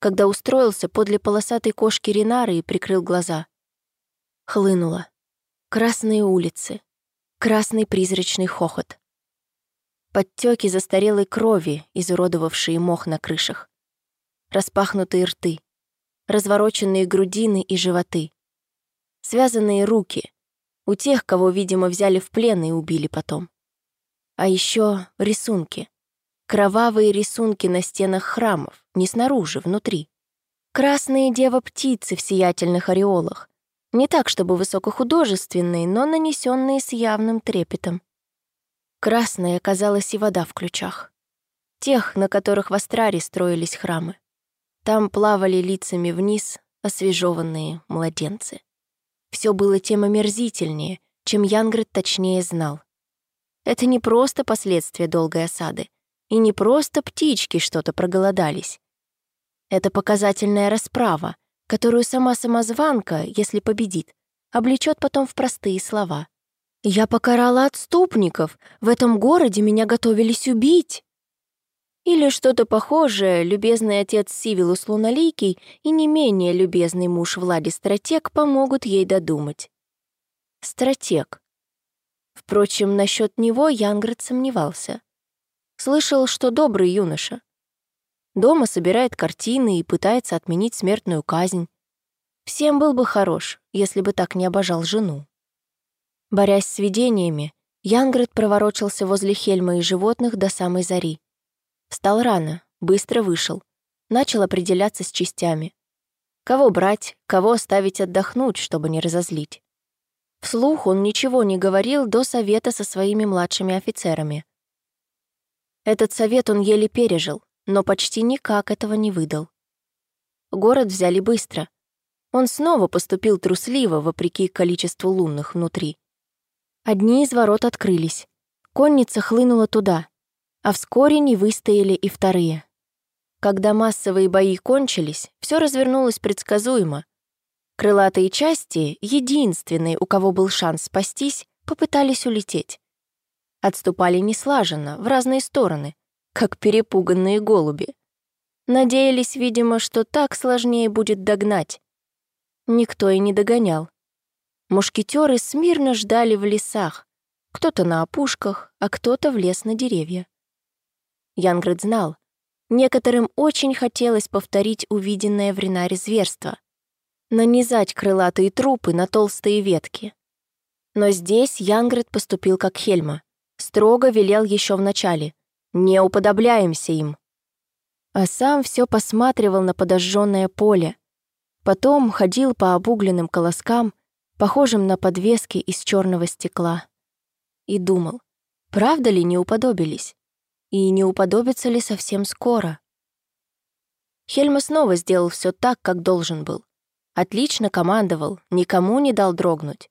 когда устроился подле полосатой кошки Ринары и прикрыл глаза. Хлынуло. Красные улицы. Красный призрачный хохот подтеки застарелой крови, изуродовавшие мох на крышах, распахнутые рты, развороченные грудины и животы, связанные руки у тех, кого, видимо, взяли в плен и убили потом. А еще рисунки. Кровавые рисунки на стенах храмов, не снаружи, внутри. Красные дева-птицы в сиятельных ореолах. Не так, чтобы высокохудожественные, но нанесенные с явным трепетом. Красной оказалась и вода в ключах. Тех, на которых в Астраре строились храмы. Там плавали лицами вниз освежеванные младенцы. Все было тем омерзительнее, чем Янгрет точнее знал. Это не просто последствия долгой осады, и не просто птички что-то проголодались. Это показательная расправа, которую сама самозванка, если победит, облечет потом в простые слова. Я покарала отступников. В этом городе меня готовились убить. Или что-то похожее любезный отец Сивилус Луналикий и не менее любезный муж Влади Стратег помогут ей додумать. Стратег. Впрочем, насчет него Янград сомневался. Слышал, что добрый юноша. Дома собирает картины и пытается отменить смертную казнь. Всем был бы хорош, если бы так не обожал жену. Борясь с видениями, Янгрид проворочился возле Хельма и животных до самой зари. Встал рано, быстро вышел. Начал определяться с частями. Кого брать, кого оставить отдохнуть, чтобы не разозлить. Вслух он ничего не говорил до совета со своими младшими офицерами. Этот совет он еле пережил, но почти никак этого не выдал. Город взяли быстро. Он снова поступил трусливо, вопреки количеству лунных внутри. Одни из ворот открылись. Конница хлынула туда, а вскоре не выстояли и вторые. Когда массовые бои кончились, все развернулось предсказуемо. Крылатые части, единственные, у кого был шанс спастись, попытались улететь. Отступали неслаженно, в разные стороны, как перепуганные голуби. Надеялись, видимо, что так сложнее будет догнать. Никто и не догонял. Мушкетеры смирно ждали в лесах, кто-то на опушках, а кто-то влез на деревья. Янград знал, некоторым очень хотелось повторить увиденное в Ренаре зверство — нанизать крылатые трупы на толстые ветки. Но здесь Янгрид поступил как Хельма. Строго велел еще вначале. Не уподобляемся им. А сам все посматривал на подожженное поле. Потом ходил по обугленным колоскам, похожим на подвески из черного стекла. И думал, правда ли не уподобились? И не уподобятся ли совсем скоро? Хельма снова сделал все так, как должен был. Отлично командовал, никому не дал дрогнуть.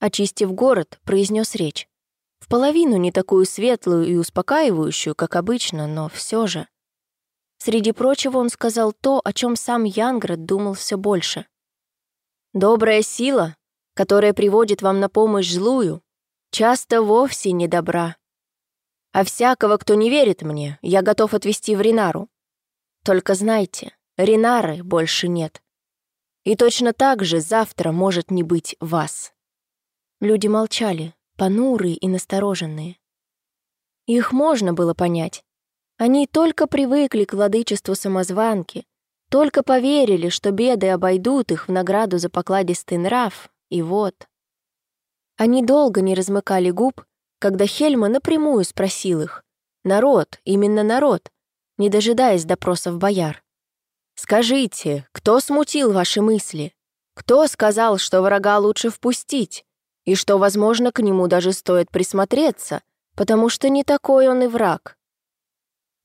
Очистив город, произнес речь. В половину не такую светлую и успокаивающую, как обычно, но все же. Среди прочего он сказал то, о чем сам Янград думал все больше. «Добрая сила, которая приводит вам на помощь злую, часто вовсе не добра. А всякого, кто не верит мне, я готов отвести в Ринару. Только знайте, Ринары больше нет. И точно так же завтра может не быть вас. Люди молчали, понурые и настороженные. Их можно было понять. Они только привыкли к владычеству самозванки, только поверили, что беды обойдут их в награду за покладистый нрав, и вот. Они долго не размыкали губ, когда Хельма напрямую спросил их. Народ, именно народ, не дожидаясь допросов бояр. Скажите, кто смутил ваши мысли? Кто сказал, что врага лучше впустить? И что, возможно, к нему даже стоит присмотреться, потому что не такой он и враг?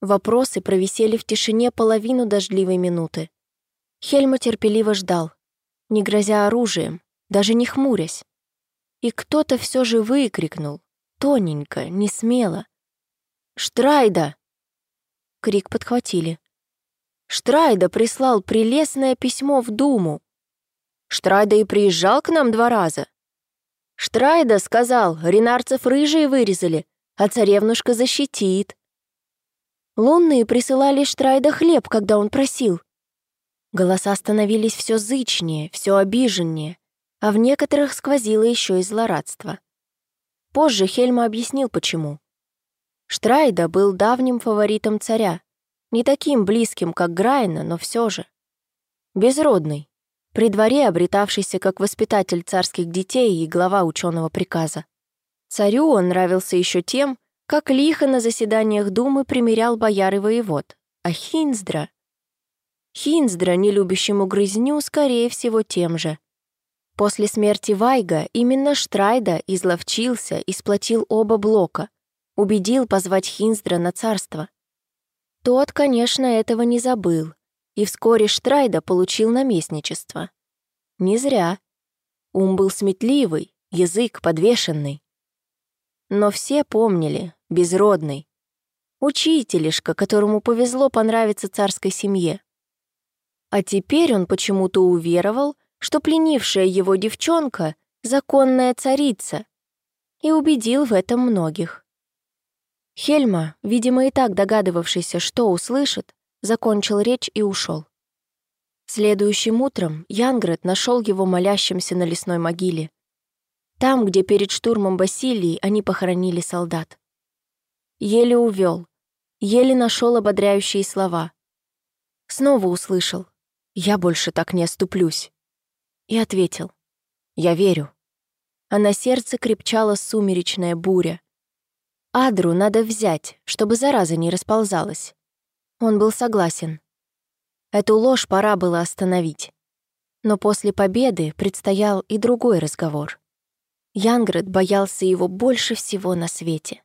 Вопросы провисели в тишине половину дождливой минуты. Хельма терпеливо ждал, не грозя оружием, даже не хмурясь. И кто-то все же выкрикнул, тоненько, не смело. «Штрайда!» Крик подхватили. Штрайда прислал прелестное письмо в Думу. Штрайда и приезжал к нам два раза. Штрайда сказал, ренарцев рыжие вырезали, а царевнушка защитит. Лунные присылали Штрайда хлеб, когда он просил. Голоса становились все зычнее, все обиженнее, а в некоторых сквозило еще и злорадство. Позже Хельма объяснил, почему. Штрайда был давним фаворитом царя, не таким близким, как Грайна, но все же. Безродный, при дворе обретавшийся как воспитатель царских детей и глава ученого приказа. Царю он нравился еще тем, как лихо на заседаниях Думы примерял бояр и воевод, а Хинздра... Хинздра, не любящему грызню, скорее всего, тем же. После смерти Вайга именно Штрайда изловчился и сплотил оба блока, убедил позвать Хинздра на царство. Тот, конечно, этого не забыл, и вскоре Штрайда получил наместничество. Не зря. Ум был сметливый, язык подвешенный. Но все помнили, безродный. Учителишка, которому повезло понравиться царской семье. А теперь он почему-то уверовал, что пленившая его девчонка — законная царица, и убедил в этом многих. Хельма, видимо, и так догадывавшийся, что услышит, закончил речь и ушел. Следующим утром Янгрет нашел его молящимся на лесной могиле. Там, где перед штурмом Басилии они похоронили солдат. Еле увел, еле нашел ободряющие слова. Снова услышал «Я больше так не оступлюсь». И ответил «Я верю». А на сердце крепчала сумеречная буря. Адру надо взять, чтобы зараза не расползалась. Он был согласен. Эту ложь пора было остановить. Но после победы предстоял и другой разговор. Янград боялся его больше всего на свете.